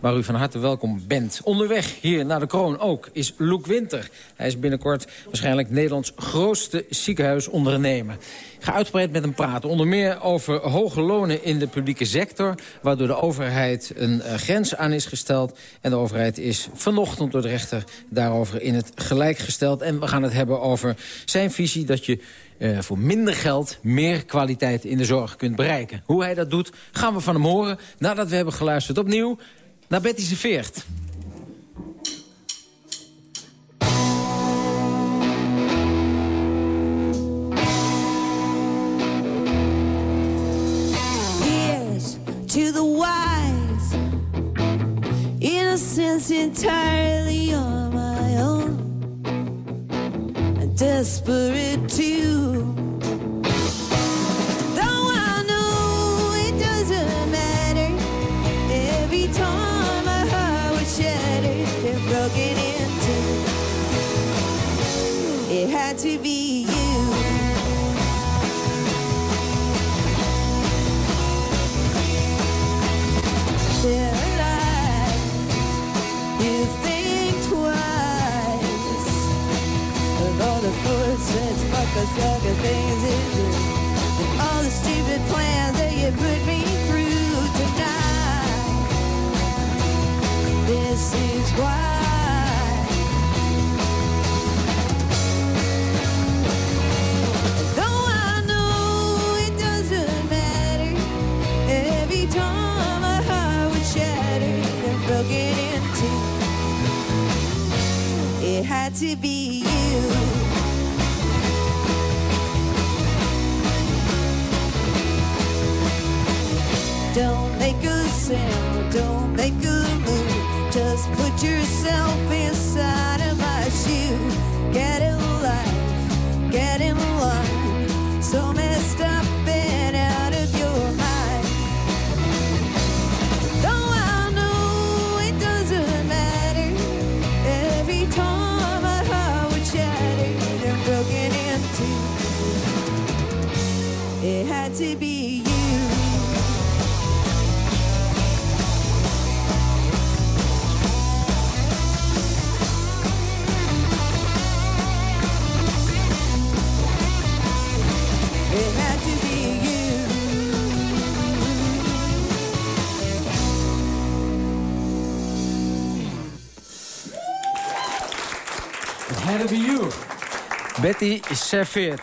waar u van harte welkom bent. Onderweg hier naar de kroon ook is Loek Winter. Hij is binnenkort waarschijnlijk Nederlands grootste ziekenhuisondernemer. Ga uitgebreid met hem praten. Onder meer over hoge lonen in de publieke sector... waardoor de overheid een uh, grens aan is gesteld. En de overheid is vanochtend door de rechter daarover in het gelijk gesteld. En we gaan het hebben over zijn visie dat je... Uh, voor minder geld meer kwaliteit in de zorg kunt bereiken. Hoe hij dat doet, gaan we van hem horen... nadat we hebben geluisterd opnieuw naar Betty Veert. To the wise, innocence entirely on my own, desperate too. Twice of all the footsteps, fuck us, sucker things you do, and all the stupid plans that you put me through tonight. This is why. Had to be you. Don't make a sound, don't make a move. Just put yourself inside of my shoe. Get in life, get in line. So messed up Betty serveert.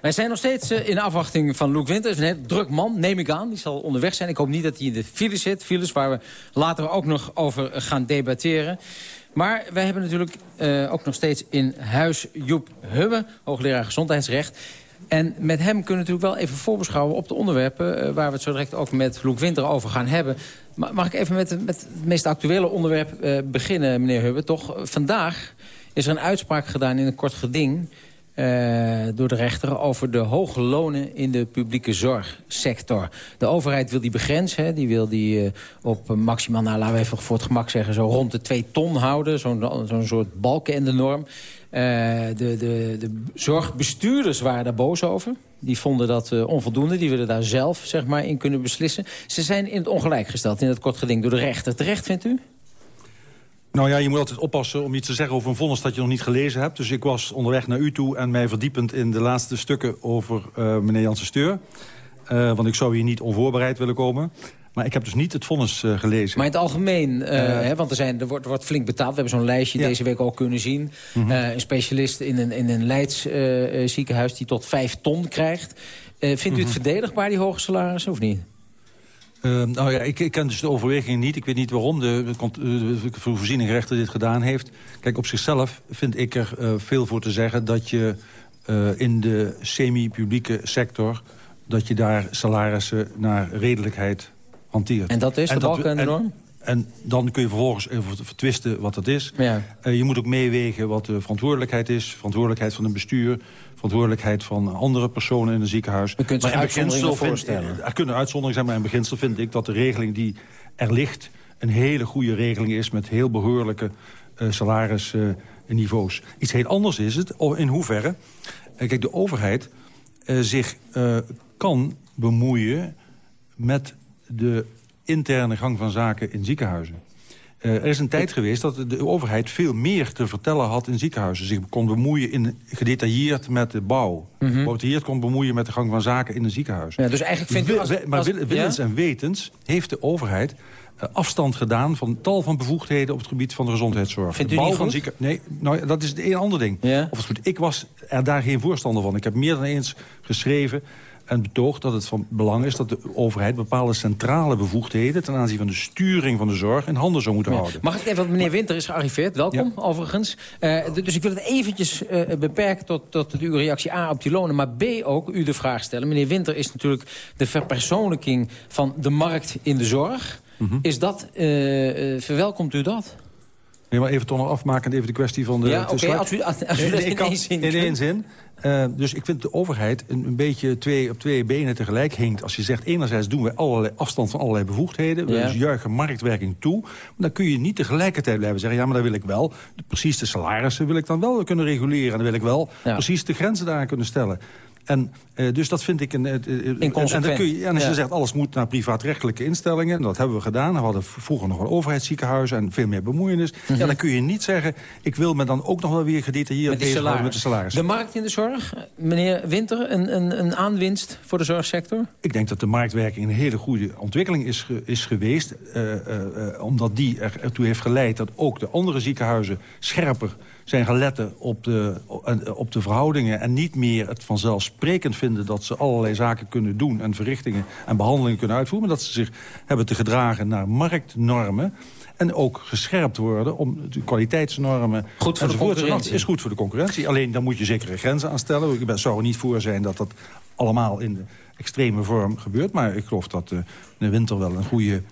Wij zijn nog steeds eh, in afwachting van Luke Winter. Hij is een druk man, neem ik aan. Die zal onderweg zijn. Ik hoop niet dat hij in de file zit. Files waar we later ook nog over gaan debatteren. Maar wij hebben natuurlijk eh, ook nog steeds in huis Joep Hubbe... hoogleraar gezondheidsrecht. En met hem kunnen we natuurlijk wel even voorbeschouwen op de onderwerpen... eh, waar we het zo direct ook met Luke Winter over gaan hebben. Ma- Mag ik even met, met het meest actuele onderwerp beginnen, meneer Hubbe? Toch, vandaag is er een uitspraak gedaan in een kort geding... eh, door de rechter over de hoge lonen in de publieke zorgsector. De overheid wil die begrenzen. Hè, die wil die eh, op maximaal, nou, laten we even voor het gemak zeggen... zo rond de twee ton houden. Zo'n soort balken in de norm. Eh, de, de, de zorgbestuurders waren daar boos over. Die vonden dat onvoldoende. Die willen daar zelf zeg maar, in kunnen beslissen. Ze zijn in het ongelijk gesteld in het kort geding door de rechter. Terecht, vindt u? Nou ja, je moet altijd oppassen om iets te zeggen over een vonnis dat je nog niet gelezen hebt. Dus ik was onderweg naar u toe en mij verdiepend in de laatste stukken over eh, meneer Janssen Steur. Eh, want ik zou hier niet onvoorbereid willen komen. Maar ik heb dus niet het vonnis eh, gelezen. Maar in het algemeen, hè, want er, zijn, er, wordt, er wordt flink betaald. We hebben zo'n lijstje deze week ook kunnen zien. Mhm. Een specialist in een, in een Leids ziekenhuis die tot vijf ton krijgt. Vindt u het Mhm. verdedigbaar, die hoge salarissen, of niet? Eh, nou ja, ik, ik ken dus de overwegingen niet. Ik weet niet waarom de, de, voorzieningrechter dit gedaan heeft. Kijk, op zichzelf vind ik er eh, veel voor te zeggen... dat je eh, in de semi-publieke sector... dat je daar salarissen naar redelijkheid hanteert. En dat is de balken en de norm? En dan kun je vervolgens even vertwisten wat dat is. Ja. Eh, je moet ook meewegen wat de verantwoordelijkheid is. Verantwoordelijkheid van een bestuur. Verantwoordelijkheid van andere personen in een ziekenhuis. U kunt in uitzonderingen vind- voorstellen. Er kunnen uitzonderingen zijn, maar in beginsel vind ik dat de regeling die er ligt... een hele goede regeling is met heel behoorlijke eh, salarisniveaus. Iets heel anders is het, in hoeverre... eh, kijk, de overheid eh, zich eh, kan bemoeien met de interne gang van zaken in ziekenhuizen. Eh, er is een tijd geweest dat de overheid veel meer te vertellen had in ziekenhuizen. Zich kon bemoeien in, gedetailleerd met de bouw. Mhm. Gedetailleerd kon bemoeien met de gang van zaken in een ziekenhuis. Ja, dus eigenlijk vindt u als- maar willens ja? en wetens heeft de overheid eh, afstand gedaan... van tal van bevoegdheden op het gebied van de gezondheidszorg. Vindt u De bouw van zieken- Nee, nou, dat is het een ander ding. Of het goed, ik was er daar geen voorstander van. Ik heb meer dan eens geschreven en betoogd dat het van belang is... dat de overheid bepaalde centrale bevoegdheden... ten aanzien van de sturing van de zorg in handen zou moeten Ja. houden. Mag ik even, want meneer Winter is gearriveerd. Welkom, overigens. Eh, dus ik wil het eventjes eh, beperken tot, tot uw reactie A op die lonen. Maar B ook u de vraag stellen. Meneer Winter is natuurlijk de verpersoonlijking van de markt in de zorg. Mhm. Is dat, eh, verwelkomt u dat? Nee, maar even toch nog afmakend even de kwestie van de... Ja, oké, als u- als- als u Nee, dat nee, in ik kan- één zin In één zin. Eh, dus ik vind de overheid een, een beetje twee, op twee benen tegelijk hinkt. Als je zegt, enerzijds doen we allerlei, afstand van allerlei bevoegdheden. We Ja. dus juichen marktwerking toe. Maar dan kun je niet tegelijkertijd blijven zeggen... ja, maar dan wil ik wel, de- precies de salarissen wil ik dan wel kunnen reguleren. En dan wil ik wel precies de grenzen daar kunnen stellen. En eh, dus dat vind ik een... eh, en, dan kun je, en als Ja. je zegt, alles moet naar privaatrechtelijke instellingen... en dat hebben we gedaan. We hadden vroeger nog een overheidsziekenhuis en veel meer bemoeienis. Ja, dan kun je niet zeggen, ik wil me dan ook nog wel weer gedetailleerd bezighouden met de salaris. De markt in de zorg, meneer Winter, een, een, een aanwinst voor de zorgsector? Ik denk dat de marktwerking een hele goede ontwikkeling is, ge- is geweest. omdat die er, ertoe heeft geleid dat ook de andere ziekenhuizen scherper zijn gaan letten op de, op de verhoudingen... en niet meer het vanzelfsprekend vinden dat ze allerlei zaken kunnen doen... en verrichtingen en behandelingen kunnen uitvoeren... maar dat ze zich hebben te gedragen naar marktnormen. En ook gescherpt worden om de kwaliteitsnormen... Goed voor de concurrentie. Is goed voor de concurrentie. Alleen dan moet je zekere grenzen aanstellen. Ik ben- zou er niet voor zijn dat dat allemaal in de extreme vorm gebeurt. Maar ik geloof dat eh de Winter wel een goede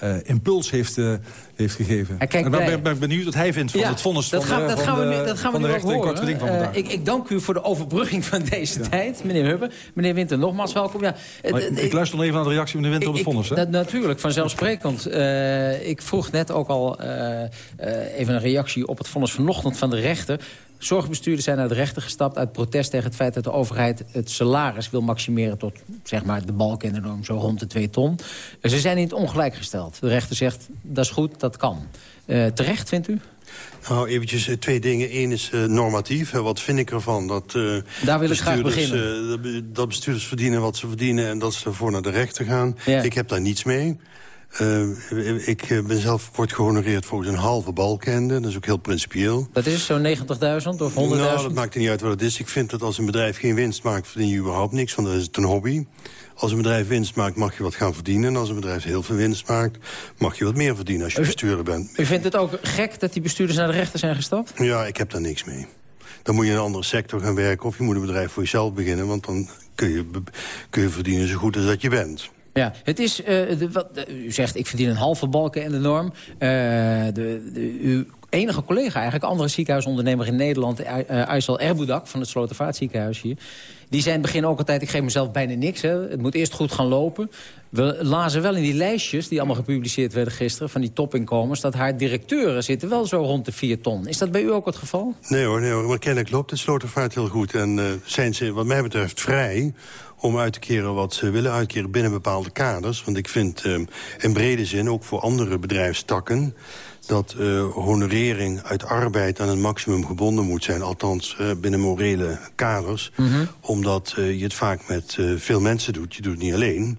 eh, impuls heeft, eh, heeft gegeven. En kijk, en dan bij- ben, ben benieuwd wat hij vindt van het vonnis dat van, dat van gaan we nu, dat gaan we van de rechter horen. van Eh, vandaag. ik, ik dank u voor de overbrugging van deze tijd, meneer Hubbe. Meneer Winter, nogmaals welkom. Ja, eh, Maar eh, ik luister nog even naar de reactie van de Winter op het vonnis. Hè? dat, natuurlijk, vanzelfsprekend. [laughs] Eh, ik vroeg net ook al eh, eh, even een reactie op het vonnis vanochtend van de rechter. Zorgbestuurders zijn naar de rechter gestapt uit protest tegen het feit dat de overheid het salaris wil maximeren tot zeg maar, de balk in de norm, zo rond de 2 ton. Ze zijn niet ongelijk gesteld. De rechter zegt dat is goed, dat kan. Eh, terecht, vindt u? Nou, eventjes eh, twee dingen. Eén is eh, normatief. Wat vind ik ervan? Dat, Daar wil ik graag beginnen. dat be- dat bestuurders verdienen wat ze verdienen... en dat ze ervoor naar de rechter gaan. Ja. Ik heb daar niets mee. Eh, ik eh, ben zelf word gehonoreerd volgens een halve balkende. Dat is ook heel principieel. Dat is zo'n 90.000 of 100.000? Nou, dat maakt er niet uit wat het is. Ik vind dat als een bedrijf geen winst maakt, verdien je überhaupt niks. Want dan is het een hobby. Als een bedrijf winst maakt, mag je wat gaan verdienen. En als een bedrijf heel veel winst maakt, mag je wat meer verdienen als je bestuurder bent. U vindt het ook gek dat die bestuurders naar de rechter zijn gestapt? Ja, ik heb daar niks mee. Dan moet je in een andere sector gaan werken... of je moet een bedrijf voor jezelf beginnen... want dan kun je, kun je verdienen zo goed als dat je bent. Ja, het is, eh, de, wat, u zegt ik verdien een halve balken in de norm. Eh, de, uw enige collega, eigenlijk andere ziekenhuisondernemer in Nederland... uh, Aysel Erboudak van het Slotervaartziekenhuis hier... die zei in het begin ook altijd, ik geef mezelf bijna niks. Hè. Het moet eerst goed gaan lopen. We lazen wel in die lijstjes, die allemaal gepubliceerd werden gisteren... van die topinkomens, dat haar directeuren zitten wel zo rond de 4 ton. Is dat bij u ook het geval? Nee hoor, nee hoor. maar kennelijk loopt het slotervaart heel goed. En eh, zijn ze wat mij betreft vrij om uit te keren wat ze willen uitkeren binnen bepaalde kaders. Want ik vind eh, in brede zin, ook voor andere bedrijfstakken... dat eh, honorering uit arbeid aan een maximum gebonden moet zijn. Althans, binnen morele kaders. Omdat eh, je het vaak met veel mensen doet. Je doet het niet alleen.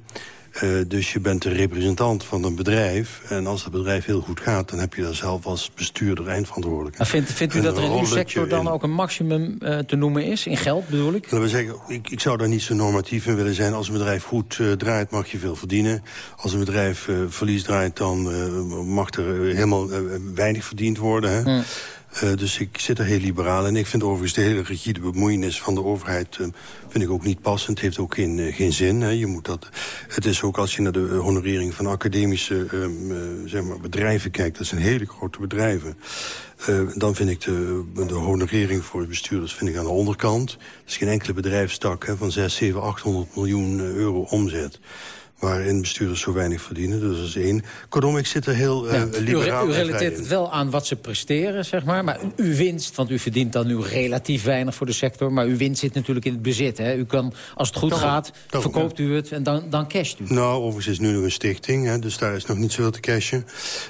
Eh, dus je bent de representant van een bedrijf. En als dat bedrijf heel goed gaat... dan heb je daar zelf als bestuurder eindverantwoordelijkheid. Maar vindt, vindt u En dat er in uw rolletje sector dan in. ook een maximum eh, te noemen is? In geld bedoel ik? Laten we zeggen, ik, ik zou daar niet zo normatief in willen zijn. Als een bedrijf goed eh, draait, mag je veel verdienen. Als een bedrijf verlies draait, dan mag er helemaal weinig verdiend worden. Hè? Hm. Eh, dus ik zit er heel liberaal in. Ik vind overigens de hele rigide bemoeienis van de overheid... eh, vind ik ook niet passend. Het heeft ook geen, eh, geen zin. Hè. Je moet dat, het is ook als je naar de honorering van academische ehm, eh, zeg maar bedrijven kijkt... dat zijn hele grote bedrijven. Dan vind ik de, de honorering voor de bestuurders vind ik aan de onderkant. Dat is geen enkele bedrijfstak hè, van 6, 7, 800 miljoen euro omzet waarin bestuurders zo weinig verdienen. Dus dat is één. Kortom, ik zit er heel eh Ja, u, liberaal u vrij relateert het wel aan wat ze presteren, zeg maar. Maar uw winst, want u verdient dan nu relatief weinig voor de sector... maar uw winst zit natuurlijk in het bezit. Hè. U kan, als het goed gaat, verkoopt u het en dan, dan casht u. Nou, overigens is nu nog een stichting, hè, dus daar is nog niet zoveel te cashen.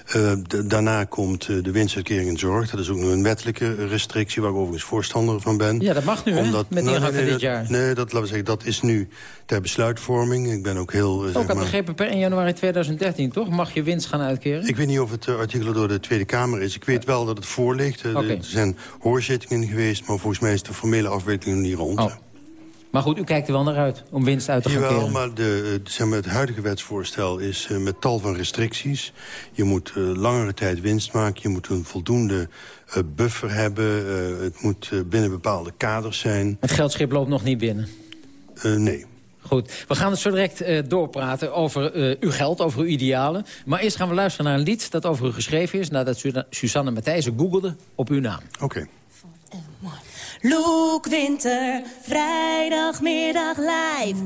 Eh, daarna komt eh, de winstuitkering in zorg. Dat is ook nog een wettelijke restrictie waar ik overigens voorstander van ben. Ja, dat mag nu, hè, met nee, ingang nee, dit jaar. Nee, dat, laten we zeggen, dat is nu ter besluitvorming. Ik ben ook heel... eh, Ook had maar, begrepen per 1 januari 2013, toch? Mag je winst gaan uitkeren? ik weet niet of het eh, artikel door de Tweede Kamer is. Ik weet wel dat het voor ligt. Eh. Er zijn hoorzittingen geweest, maar volgens mij is de formele afwikkeling nog niet rond. Oh. Maar goed, u kijkt er wel naar uit om winst uit te gaan Jawel, keren. maar de, zeg maar, het huidige wetsvoorstel is met tal van restricties. Je moet langere tijd winst maken. Je moet een voldoende buffer hebben. het moet binnen bepaalde kaders zijn. Het geldschip loopt nog niet binnen. Nee. Goed, we gaan het zo direct eh, doorpraten over eh, uw geld, over uw idealen. Maar eerst gaan we luisteren naar een lied dat over u geschreven is... nadat Su- Susanne Matthijssen googelde op uw naam. Oké. Loek Winter, vrijdagmiddag live.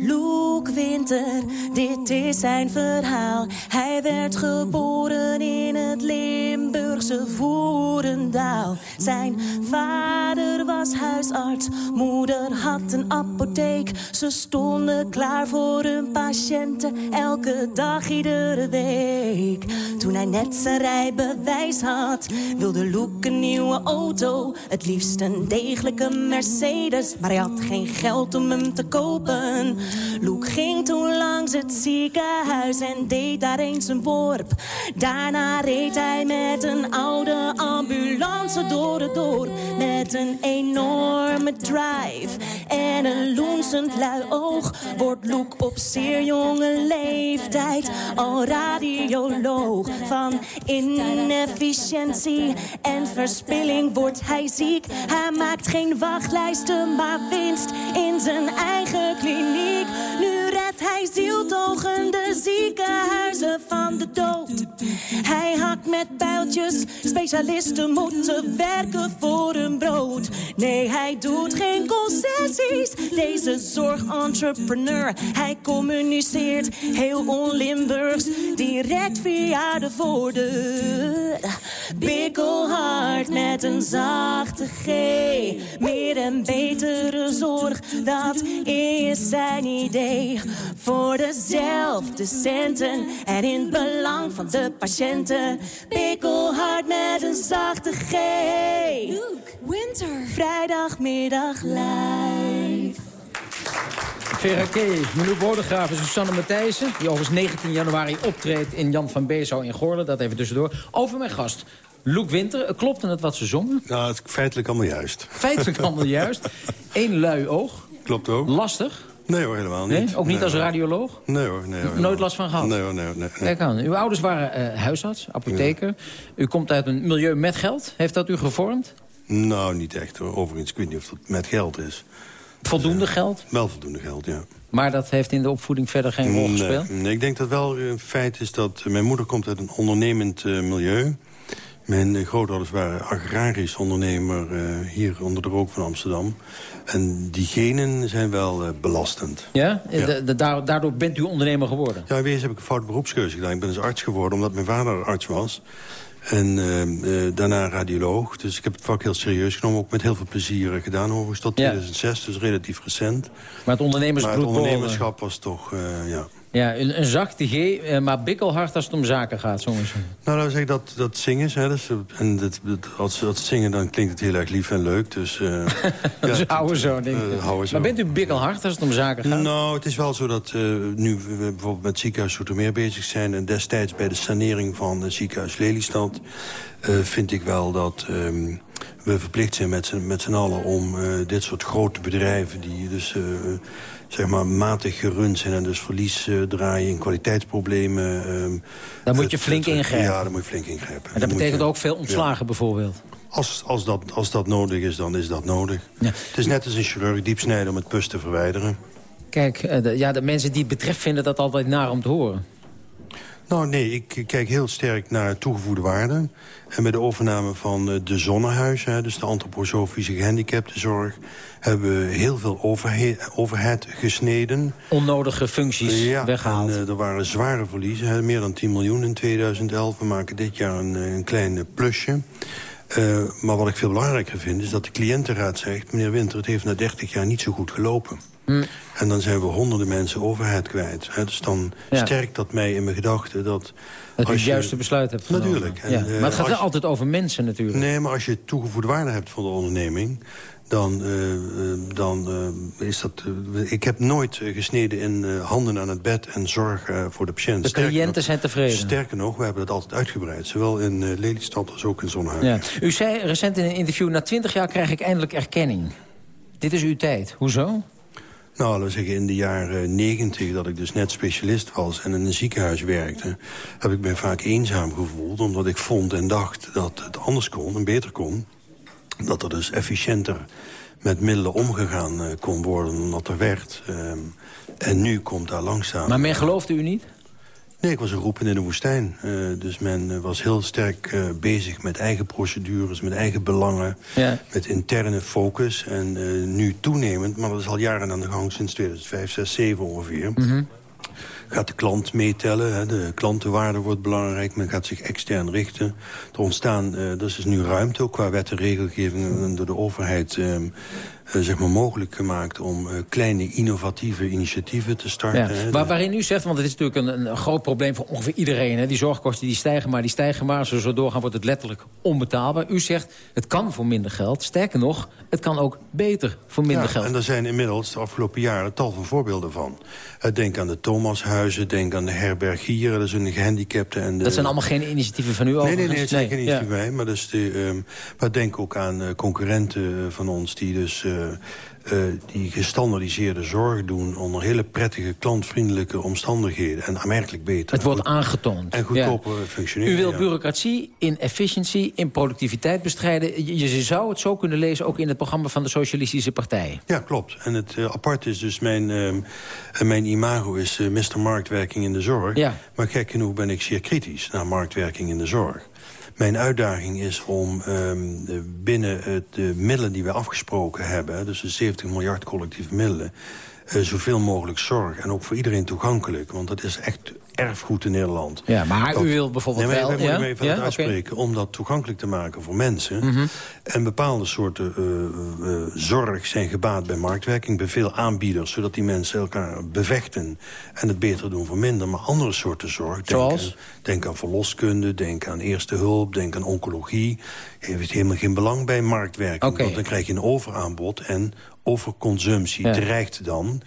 Loek Winter, dit is zijn verhaal. Hij werd geboren in het Limburgse Voerendaal. Zijn vader was huisarts, moeder had een apotheek. Ze stonden klaar voor hun patiënten, elke dag, iedere week. Toen hij net zijn rijbewijs had, wilde Loek een nieuwe auto. Het liefst een degelijke Mercedes, maar hij had geen geld om hem te kopen. Loek ging toen langs het ziekenhuis en deed daar eens een worp. Daarna reed hij met een oude ambulance door het dorp met een enorme drive. En een loensend lui oog wordt Loek op zeer jonge leeftijd al radioloog. Van inefficiëntie en verspilling wordt hij ziek. Hij maakt geen wachtlijsten, maar winst in zijn eigen kliniek. Nu redt hij zieltogende ziekenhuizen van de dood. Hij hakt met bijltjes, specialisten moeten werken voor hun brood. Nee, hij doet geen concessies, deze zorgentrepreneur. Hij communiceert heel onlimburgs, direct via de voordeur. Bikkelhard met een zachte G. Meer en betere zorg, dat is zijn idee. Voor dezelfde centen en in het belang van de patiënten. Bikkelhard met een zachte G. Winter. Vrijdagmiddag live. Vera K, Manu Bodegraaf en Susanne Matthijssen... die overigens 19 januari optreedt in Jan van Bezo in Goorlen. Dat even tussendoor. Over mijn gast, Loek Winter. Klopte het wat ze zongen? Nou, het feitelijk allemaal juist. Feitelijk allemaal [laughs] juist. Eén lui oog. Klopt ook. Lastig? Nee hoor, helemaal niet. Nee? Ook niet Nee, als radioloog? Nee hoor, nee hoor. Nooit last van gehad? Nee hoor, nee hoor. Nee. Kijk aan. Uw ouders waren eh, huisarts, apotheker. U komt uit een milieu met geld. Heeft dat u gevormd? Nou, niet echt hoor. Overigens, ik weet niet of dat met geld is. Voldoende geld? Wel voldoende geld, ja. Maar dat heeft in de opvoeding verder geen rol gespeeld? Nee, nee, ik denk dat wel een feit is dat... eh, mijn moeder komt uit een ondernemend eh, milieu. Mijn eh, grootouders waren agrarisch ondernemer eh, hier onder de rook van Amsterdam. En die genen zijn wel eh, belastend. Ja? De- de- daar- daardoor bent u ondernemer geworden? Ja, wezen heb ik een fout beroepskeuze gedaan. Ik ben dus arts geworden omdat mijn vader arts was. En daarna radioloog. Dus ik heb het vak heel serieus genomen. Ook met heel veel plezier gedaan overigens. Tot Ja. 2006, dus relatief recent. Maar het ondernemersbloed... Maar het ondernemerschap was toch, ja... Ja, een, een zachte G, eh, maar bikkelhard als het om zaken gaat, ze. Nou, laten we zeggen dat, dat zingen is. Hè, dus, en dat, dat- als ze dat zingen, dan klinkt het heel erg lief en leuk. Dus, eh, [laughs] Dat is zo, denk ik. eh, zo. Maar bent u bikkelhard als het om zaken gaat? Nou, het is wel zo dat nu we bijvoorbeeld met ziekenhuis Soetermeer bezig zijn... en destijds bij de sanering van het ziekenhuis Lelystad... vind ik wel dat ehm, we verplicht zijn met z'n allen... om dit soort grote bedrijven die dus... zeg maar matig gerund zijn en dus verlies eh, draaien in kwaliteitsproblemen. ehm, Daar moet het- je flink ingrijpen. Ja, daar moet je flink ingrijpen. En dat Dan betekent je- ook veel ontslagen Ja. bijvoorbeeld. Als, als, dat, als dat nodig is, dan is dat nodig. Het is net als een chirurg diep snijden om het pus te verwijderen. Kijk, eh, de, ja, de mensen die het betreft vinden dat altijd naar om te horen. Nou nee, ik kijk heel sterk naar toegevoegde waarde. En met de overname van eh, de Zonnehuis, hè, dus de antroposofische gehandicaptenzorg... hebben we heel veel overhe overhead gesneden. Onnodige functies ja, weggehaald. En, eh, er waren zware verliezen, hè, meer dan 10 miljoen in 2011. We maken dit jaar een, eh, een klein plusje. Maar wat ik veel belangrijker vind, is dat de cliëntenraad zegt... meneer Winter, het heeft na 30 jaar niet zo goed gelopen. Hm. En dan zijn we honderden mensen overheid kwijt. Hè. Dus dan Ja. sterkt dat mij in mijn gedachten dat... Dat als het je- juiste besluit hebt genomen. Natuurlijk. En, Ja, eh, maar het gaat wel je- altijd over mensen natuurlijk. Nee, maar als je toegevoegde waarde hebt voor de onderneming... dan, eh, eh, dan is dat... ik heb nooit gesneden in handen aan het bed en zorg voor de patiënt. De Sterker cliënten nog- zijn tevreden. Sterker nog, we hebben dat altijd uitgebreid. Zowel in Lelystad als ook in Zonnehuis. Ja. U zei recent in een interview... na 20 jaar krijg ik eindelijk erkenning. Dit is uw tijd. Hoezo? Nou, laten we zeggen, in de jaren negentig, dat ik dus net specialist was... en in een ziekenhuis werkte, heb ik me vaak eenzaam gevoeld... omdat ik vond en dacht dat het anders kon en beter kon. Dat er dus efficiënter met middelen omgegaan eh, kon worden dan dat er werd. Ehm, en nu komt daar langzaam... Maar men geloofde u niet? Nee, ik was een roepen in de woestijn. Eh, dus men eh, was heel sterk eh, bezig met eigen procedures, met eigen belangen... Ja. met interne focus. En nu toenemend, maar dat is al jaren aan de gang... sinds 2005, 6, 7 ongeveer... Mhm. gaat de klant meetellen. Hè, de klantenwaarde wordt belangrijk. Men gaat zich extern richten. Er ontstaan, eh er is dus nu ruimte ook qua wet en regelgeving... door de overheid ehm, eh, zeg maar mogelijk gemaakt... om eh, kleine innovatieve initiatieven te starten. Ja. hè. Waar, waarin u zegt, want het is natuurlijk een, een groot probleem voor ongeveer iedereen. Hè? Die zorgkosten die stijgen maar, die stijgen maar. Als we zo doorgaan wordt het letterlijk onbetaalbaar. U zegt, het kan voor minder geld. Sterker nog, het kan ook beter voor minder ja, geld. En er zijn inmiddels de afgelopen jaren tal van voorbeelden van. Eh, Denk aan de Thomashuizen, denk aan de herbergieren, dat is een gehandicapte. En de, Dat zijn allemaal geen initiatieven van u Nee, nee, overigens? nee, het zijn geen Ja. initiatieven bij. Maar, dus de, ehm, maar denk ook aan eh, concurrenten van ons... die dus eh, eh, die gestandardiseerde zorg doen... onder hele prettige, klantvriendelijke omstandigheden. En aanmerkelijk beter. Het wordt aangetoond. En goedkoper functioneren. U wil ja. bureaucratie in efficiëntie, in productiviteit bestrijden. Je, je zou het zo kunnen lezen ook in het programma van de Socialistische Partij. Ja, klopt. En het eh, apart is dus, mijn, eh, mijn imago is eh, Mr. Marktwerking in de zorg. Ja. Maar gek genoeg ben ik zeer kritisch naar marktwerking in de zorg. Mijn uitdaging is om ehm, binnen het, de middelen die we afgesproken hebben... dus de 70 miljard collectieve middelen... eh, zoveel mogelijk zorg en ook voor iedereen toegankelijk. Want dat is echt erfgoed in Nederland. Ja, maar u wil bijvoorbeeld nee, maar wel... Ik moet ja? even Ja? uitspreken. Om dat toegankelijk te maken voor mensen. Mhm. En bepaalde soorten eh, eh, zorg zijn gebaat bij marktwerking. Bij veel aanbieders. Zodat die mensen elkaar bevechten. En het beter doen voor minder. Maar andere soorten zorg. Denk Zoals? Aan, denk aan verloskunde. Denk aan eerste hulp. Denk aan oncologie. Heeft helemaal geen belang bij marktwerking. Want dan krijg je een overaanbod. En overconsumptie Ja. dreigt dan.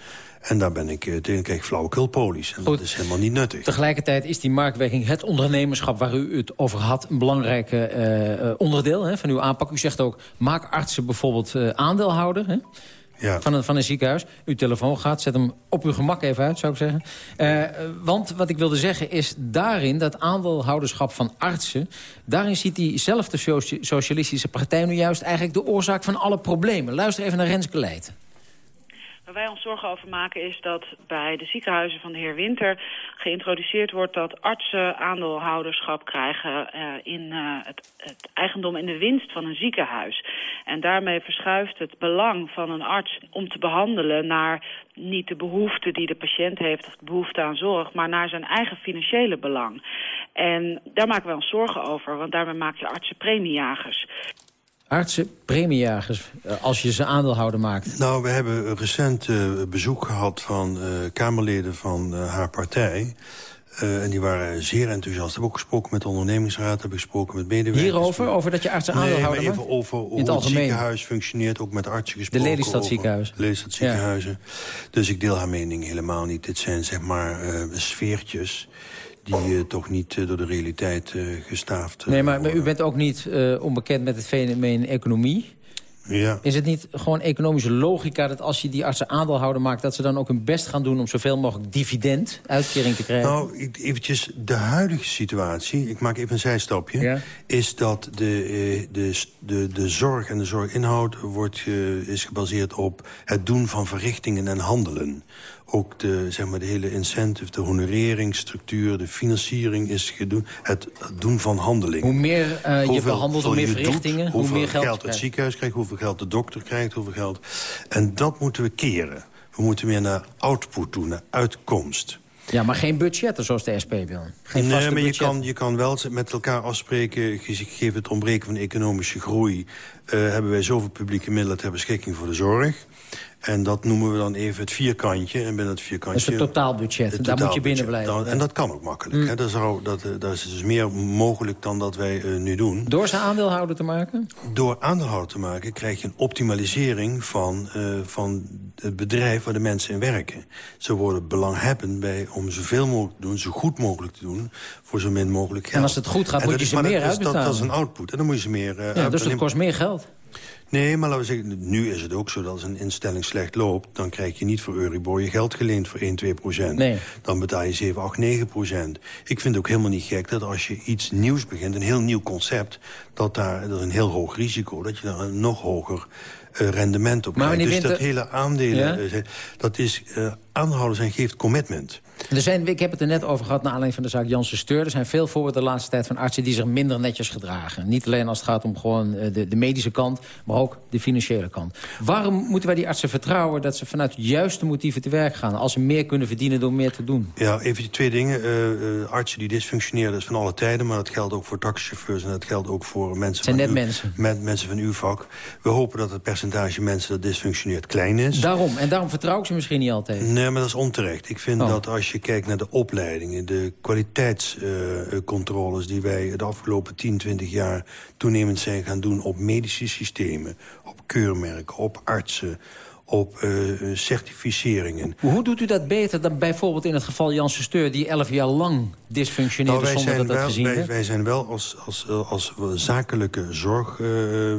En daar ben ik eh, tegen krijg flauwekulpolies. En dat is helemaal niet nuttig. Tegelijkertijd is die marktwerking, het ondernemerschap waar u het over had... een belangrijk eh, eh, onderdeel hè, van uw aanpak. U zegt ook, maak artsen bijvoorbeeld aandeelhouder... Hè? Ja. Van, een, van een ziekenhuis. Uw telefoon gaat, zet hem op uw gemak even uit, zou ik zeggen. Want wat ik wilde zeggen is daarin, dat aandeelhouderschap van artsen... daarin ziet diezelfde soci- socialistische partij nu juist eigenlijk de oorzaak van alle problemen. Luister even naar Renske Leijten. Waar wij ons zorgen over maken is dat bij de ziekenhuizen van de heer Winter geïntroduceerd wordt dat artsen aandeelhouderschap krijgen eh, in eh, het, eigendom en de winst van een ziekenhuis. En daarmee verschuift het belang van een arts om te behandelen naar niet de behoefte die de patiënt heeft of de behoefte aan zorg, maar naar zijn eigen financiële belang. En daar maken wij ons zorgen over, want daarmee maak je artsen premiejagers. Artsen, premiejagers, eh, als je ze aandeelhouder maakt. Nou, we hebben een recent eh, bezoek gehad van eh, Kamerleden van haar partij. En die waren zeer enthousiast. Ik heb ook gesproken met de ondernemingsraad, heb ik gesproken met medewerkers. Hierover? Over dat je artsen nee, aandeelhouder maar maakt? even over hoe het ziekenhuis functioneert. Ook met artsen De gesproken. Lelystad over ziekenhuis. Lelystad ziekenhuizen. Dus ik deel haar mening helemaal niet. Dit zijn zeg maar sfeertjes die eh, toch niet eh, door de realiteit eh, gestaafd Nee, maar, maar u bent ook niet onbekend met het fenomeen economie. Ja. Is het niet gewoon economische logica dat als je die artsen aandeelhouder maakt... dat ze dan ook hun best gaan doen om zoveel mogelijk dividend, uitkering te krijgen? Nou, eventjes de huidige situatie, ik maak even een zijstapje... Ja. is dat de, de, de, de zorg en de zorginhoud wordt, is gebaseerd op het doen van verrichtingen en handelen. Ook de, zeg maar, de hele incentive, de honoreringsstructuur, de financiering is gedoen. Het doen van handelingen. Hoe meer eh, je Hoeveel- behandelt, hoe meer hoeveel verrichtingen, doet, hoe hoeveel meer geld je het ziekenhuis krijgt, hoeveel geld de dokter krijgt, hoeveel geld... En dat moeten we keren. We moeten meer naar output doen, naar uitkomst. Ja, maar geen budgetten zoals de SP wil. Geen nee, maar je kan, je kan wel met elkaar afspreken... gegeven het ontbreken van economische groei... eh, hebben wij zoveel publieke middelen ter beschikking voor de zorg. En dat noemen we dan even het vierkantje. En binnen het vierkantje... Dat is het totaalbudget. het Daar moet je binnen blijven. Dan- en dat kan ook makkelijk. Mm. Hè. Zou, dat, eh, dat is dus meer mogelijk dan dat wij eh, nu doen. Door ze aandeelhouder te maken? Door aandeelhouder te maken krijg je een optimalisering van, eh, van het bedrijf waar de mensen in werken. Ze worden belanghebbend bij om zoveel mogelijk te doen, zo goed mogelijk te doen, voor zo min mogelijk geld. En als het goed gaat, moet je ze meer is, dat, dat is uitbetalen. een output. En dan moet je ze meer... Ja, dus uitbetalen. dat kost meer geld. Nee, maar laten we zeggen, nu is het ook zo dat als een instelling slecht loopt... dan krijg je niet voor Euribor je geld geleend voor 1, 2 procent. Nee. Dan betaal je 7, 8, 9 procent. Ik vind het ook helemaal niet gek dat als je iets nieuws begint... een heel nieuw concept, dat daar dat is een heel hoog risico... dat je daar een nog hoger eh, rendement op Maar krijgt. Dus dat hele aandelen, Ja? eh, dat is eh, aanhouden zijn geeft commitment. Er zijn, ik heb het er net over gehad, naar aanleiding van de zaak Janssen Steur. Er zijn veel voorbeelden de laatste tijd van artsen die zich minder netjes gedragen. Niet alleen als het gaat om gewoon eh, de, de medische kant, maar ook de financiële kant. Waarom moeten wij die artsen vertrouwen dat ze vanuit juiste motieven te werk gaan? Als ze meer kunnen verdienen door meer te doen? Ja, even twee dingen. Eh, eh, artsen die dysfunctioneren, dat is van alle tijden... maar dat geldt ook voor taxichauffeurs en dat geldt ook voor mensen, zijn van, net uw, mensen. Met, mensen van uw vak. We hopen dat het percentage mensen dat dysfunctioneert klein is. Daarom. En daarom vertrouw ik ze misschien niet altijd. Nee, maar dat is onterecht. Ik vind Oh. dat als je kijkt naar de opleidingen... de kwaliteitscontroles die wij de afgelopen 10, 20 jaar... toenemend zijn gaan doen op medische systemen... op keurmerken, op artsen op eh, certificeringen. Hoe doet u dat beter dan bijvoorbeeld in het geval Janssen Steur... die elf jaar lang dysfunctioneerde Nou, wij zonder zijn dat dat wel, gezien wij, werd? wij zijn wel als, als, als zakelijke zorg, eh,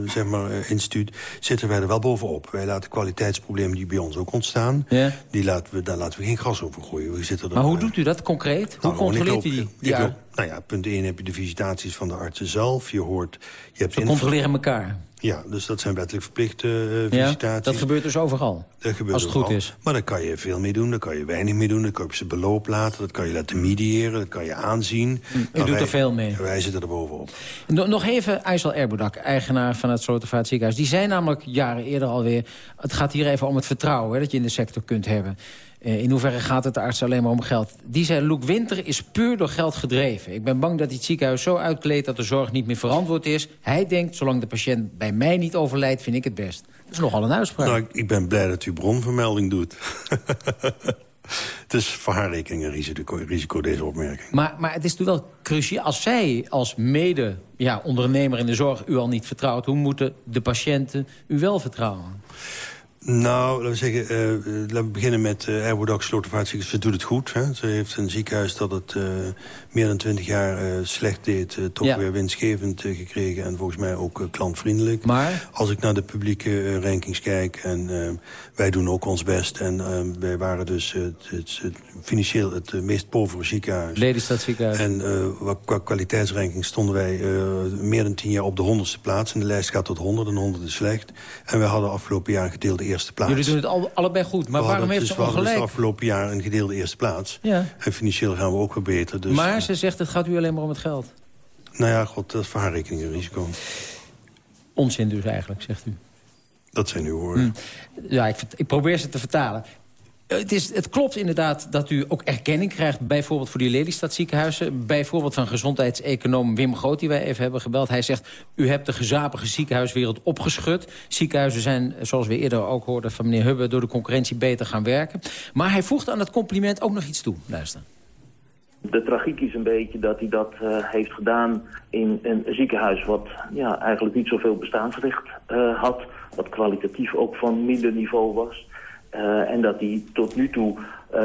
zeg maar, eh, instituut... zitten wij er wel bovenop. Wij laten kwaliteitsproblemen die bij ons ook ontstaan... Ja. Die laten we, daar laten we geen gras over groeien. We zitten er, Maar hoe doet u dat concreet? Hoe nou, controleert u die? ik Ja, loop- nou ja, punt 1 heb je de visitaties van de artsen zelf. Je hoort... Je hebt ze controleren elkaar. Ja, dus dat zijn wettelijk verplichte eh, Ja, visitaties. dat gebeurt dus overal. Dat gebeurt Als het goed is. Maar daar kan je veel mee doen, daar kan je weinig mee doen. Dat kan je op zijn beloop laten, dat kan je laten mediëren, dat kan je aanzien. U Maar doet wij- er veel mee. Wij zitten er bovenop. No- Nog even Aysel Erboudak, eigenaar van het Slotervaart ziekenhuis. Die zei namelijk jaren eerder alweer... het gaat hier even om het vertrouwen hè, dat je in de sector kunt hebben. Eh, in hoeverre gaat het de arts alleen maar om geld? Die zei, Loek Winter is puur door geld gedreven. Ik ben bang dat hij het ziekenhuis zo uitkleedt dat de zorg niet meer verantwoord is. Hij denkt, zolang de patiënt bij mij niet overlijdt, vind ik het best. Dat is nogal een uitspraak. Nou, ik, ik ben blij dat u bronvermelding doet. [laughs] het is voor haar rekening een risico, risico deze opmerking. Maar, maar het is natuurlijk wel cruciaal. Als zij als mede ja, ondernemer in de zorg u al niet vertrouwt... hoe moeten de patiënten u wel vertrouwen? Nou, laten we zeggen, eh, laten we beginnen met uh, Slotervaartziekenhuis. Ze doet het goed. Hè? Ze heeft een ziekenhuis dat het eh, meer dan twintig jaar eh, slecht deed... eh, toch Ja. weer winstgevend eh, gekregen en volgens mij ook klantvriendelijk. Maar? Als ik naar de publieke rankings kijk en eh, wij doen ook ons best... en eh, wij waren dus het, het, het financieel het meest povere ziekenhuis. Lelystad ziekenhuis. En qua kwaliteitsranking stonden wij meer dan tien jaar op de honderdste plaats. En de lijst gaat tot 100 en 100 is slecht. En we hadden afgelopen jaar een gedeelde eerste plaats. Jullie doen het al, allebei goed. Maar waarom heeft dus, ze we hadden dus ongelijk? afgelopen jaar een gedeelde eerste plaats. Ja. En financieel gaan we ook weer beter. Dus, maar ze zegt, het gaat u alleen maar om het geld. Nou ja, god, dat is voor haar rekening een risico. Onzin dus eigenlijk, zegt u. Dat zijn uw woorden. Hm. Ja, ik, probeer ze te vertalen. Het, is, het klopt inderdaad dat u ook erkenning krijgt... bijvoorbeeld voor die Lelystad ziekenhuizen. Bijvoorbeeld van gezondheidseconoom Wim Groot, die wij even hebben gebeld. Hij zegt, u hebt de gezapige ziekenhuiswereld opgeschud. Ziekenhuizen zijn, zoals we eerder ook hoorden van meneer Hubbe... door de concurrentie beter gaan werken. Maar hij voegt aan het compliment ook nog iets toe. Luister. De tragiek is een beetje dat hij dat eh, heeft gedaan in een ziekenhuis wat ja, eigenlijk niet zoveel bestaansrecht eh, had. Wat kwalitatief ook van minder niveau was. Eh, en dat hij tot nu toe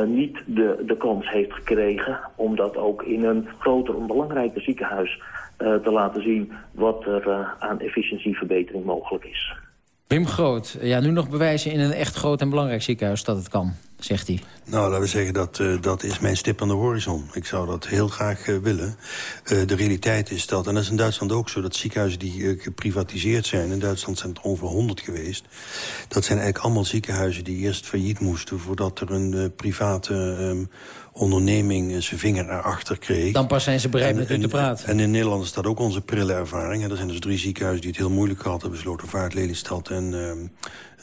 niet de, de kans heeft gekregen om dat ook in een groter en belangrijker ziekenhuis te laten zien wat er aan efficiëntieverbetering mogelijk is. Wim Groot, ja, nu nog bewijzen in een echt groot en belangrijk ziekenhuis dat het kan, zegt hij. Nou, laten we zeggen, dat, eh, dat is mijn stip aan de horizon. Ik zou dat heel graag eh, willen. Eh, de realiteit is dat, en dat is in Duitsland ook zo... dat ziekenhuizen die geprivatiseerd zijn... in Duitsland zijn het er over 100 geweest... dat zijn eigenlijk allemaal ziekenhuizen die eerst failliet moesten... voordat er een private ehm, onderneming zijn vinger erachter kreeg. Dan pas zijn ze bereid met u te en- praten. En in Nederland is dat ook onze prille ervaring. En er zijn dus drie ziekenhuizen die het heel moeilijk gehad hebben. Slotervaart, Lelystad en ehm, eh,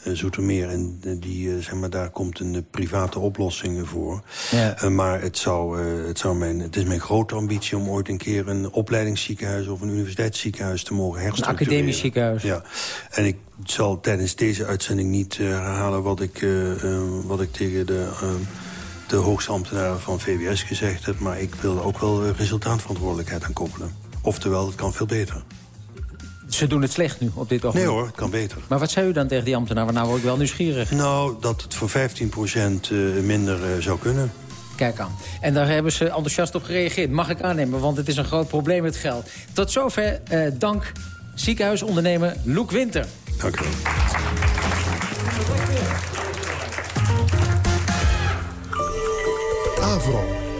Zoetermeer. En eh, die, eh, zeg maar, daar komt een eh, private oplossing voor. Ja. Eh, maar het, zou, eh, het, zou mijn, het is mijn grote ambitie om ooit een keer... een opleidingsziekenhuis of een universiteitsziekenhuis te mogen Een herstructureren. academisch ziekenhuis. Ja, en ik zal tijdens deze uitzending niet eh, herhalen... wat ik, eh, eh, wat ik tegen de... eh, de hoogste ambtenaren van VWS gezegd heb... maar ik wil ook wel eh, resultaatverantwoordelijkheid aan koppelen. Oftewel, het kan veel beter. Ze doen het slecht nu, op dit ogenblik. Nee hoor, het kan beter. Maar wat zei u dan tegen die ambtenaar? Want nou word ik wel nieuwsgierig. Nou, dat het voor 15% eh, minder eh, zou kunnen. Kijk aan. En daar hebben ze enthousiast op gereageerd. Mag ik aannemen, want het is een groot probleem met geld. Tot zover eh, dank ziekenhuisondernemer Loek Winter. Dank u wel. Avro.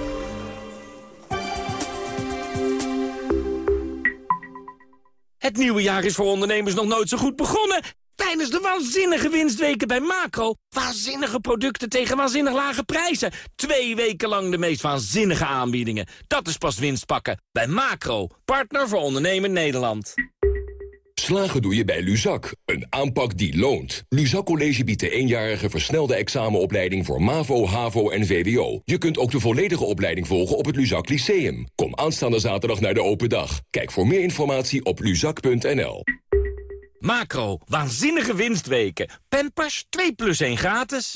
Het nieuwe jaar is voor ondernemers nog nooit zo goed begonnen. Tijdens de waanzinnige winstweken bij Macro. Waanzinnige producten tegen waanzinnig lage prijzen. Twee weken lang de meest waanzinnige aanbiedingen. Dat is pas winst pakken. Bij Macro, partner voor ondernemen Nederland. Slagen doe je bij Luzak, een aanpak die loont. Luzak College biedt de eenjarige versnelde examenopleiding voor MAVO, HAVO en VWO. Je kunt ook de volledige opleiding volgen op het Luzak Lyceum. Kom aanstaande zaterdag naar de open dag. Kijk voor meer informatie op luzak.nl. Macro, waanzinnige winstweken. Pampers 2 plus 1 gratis.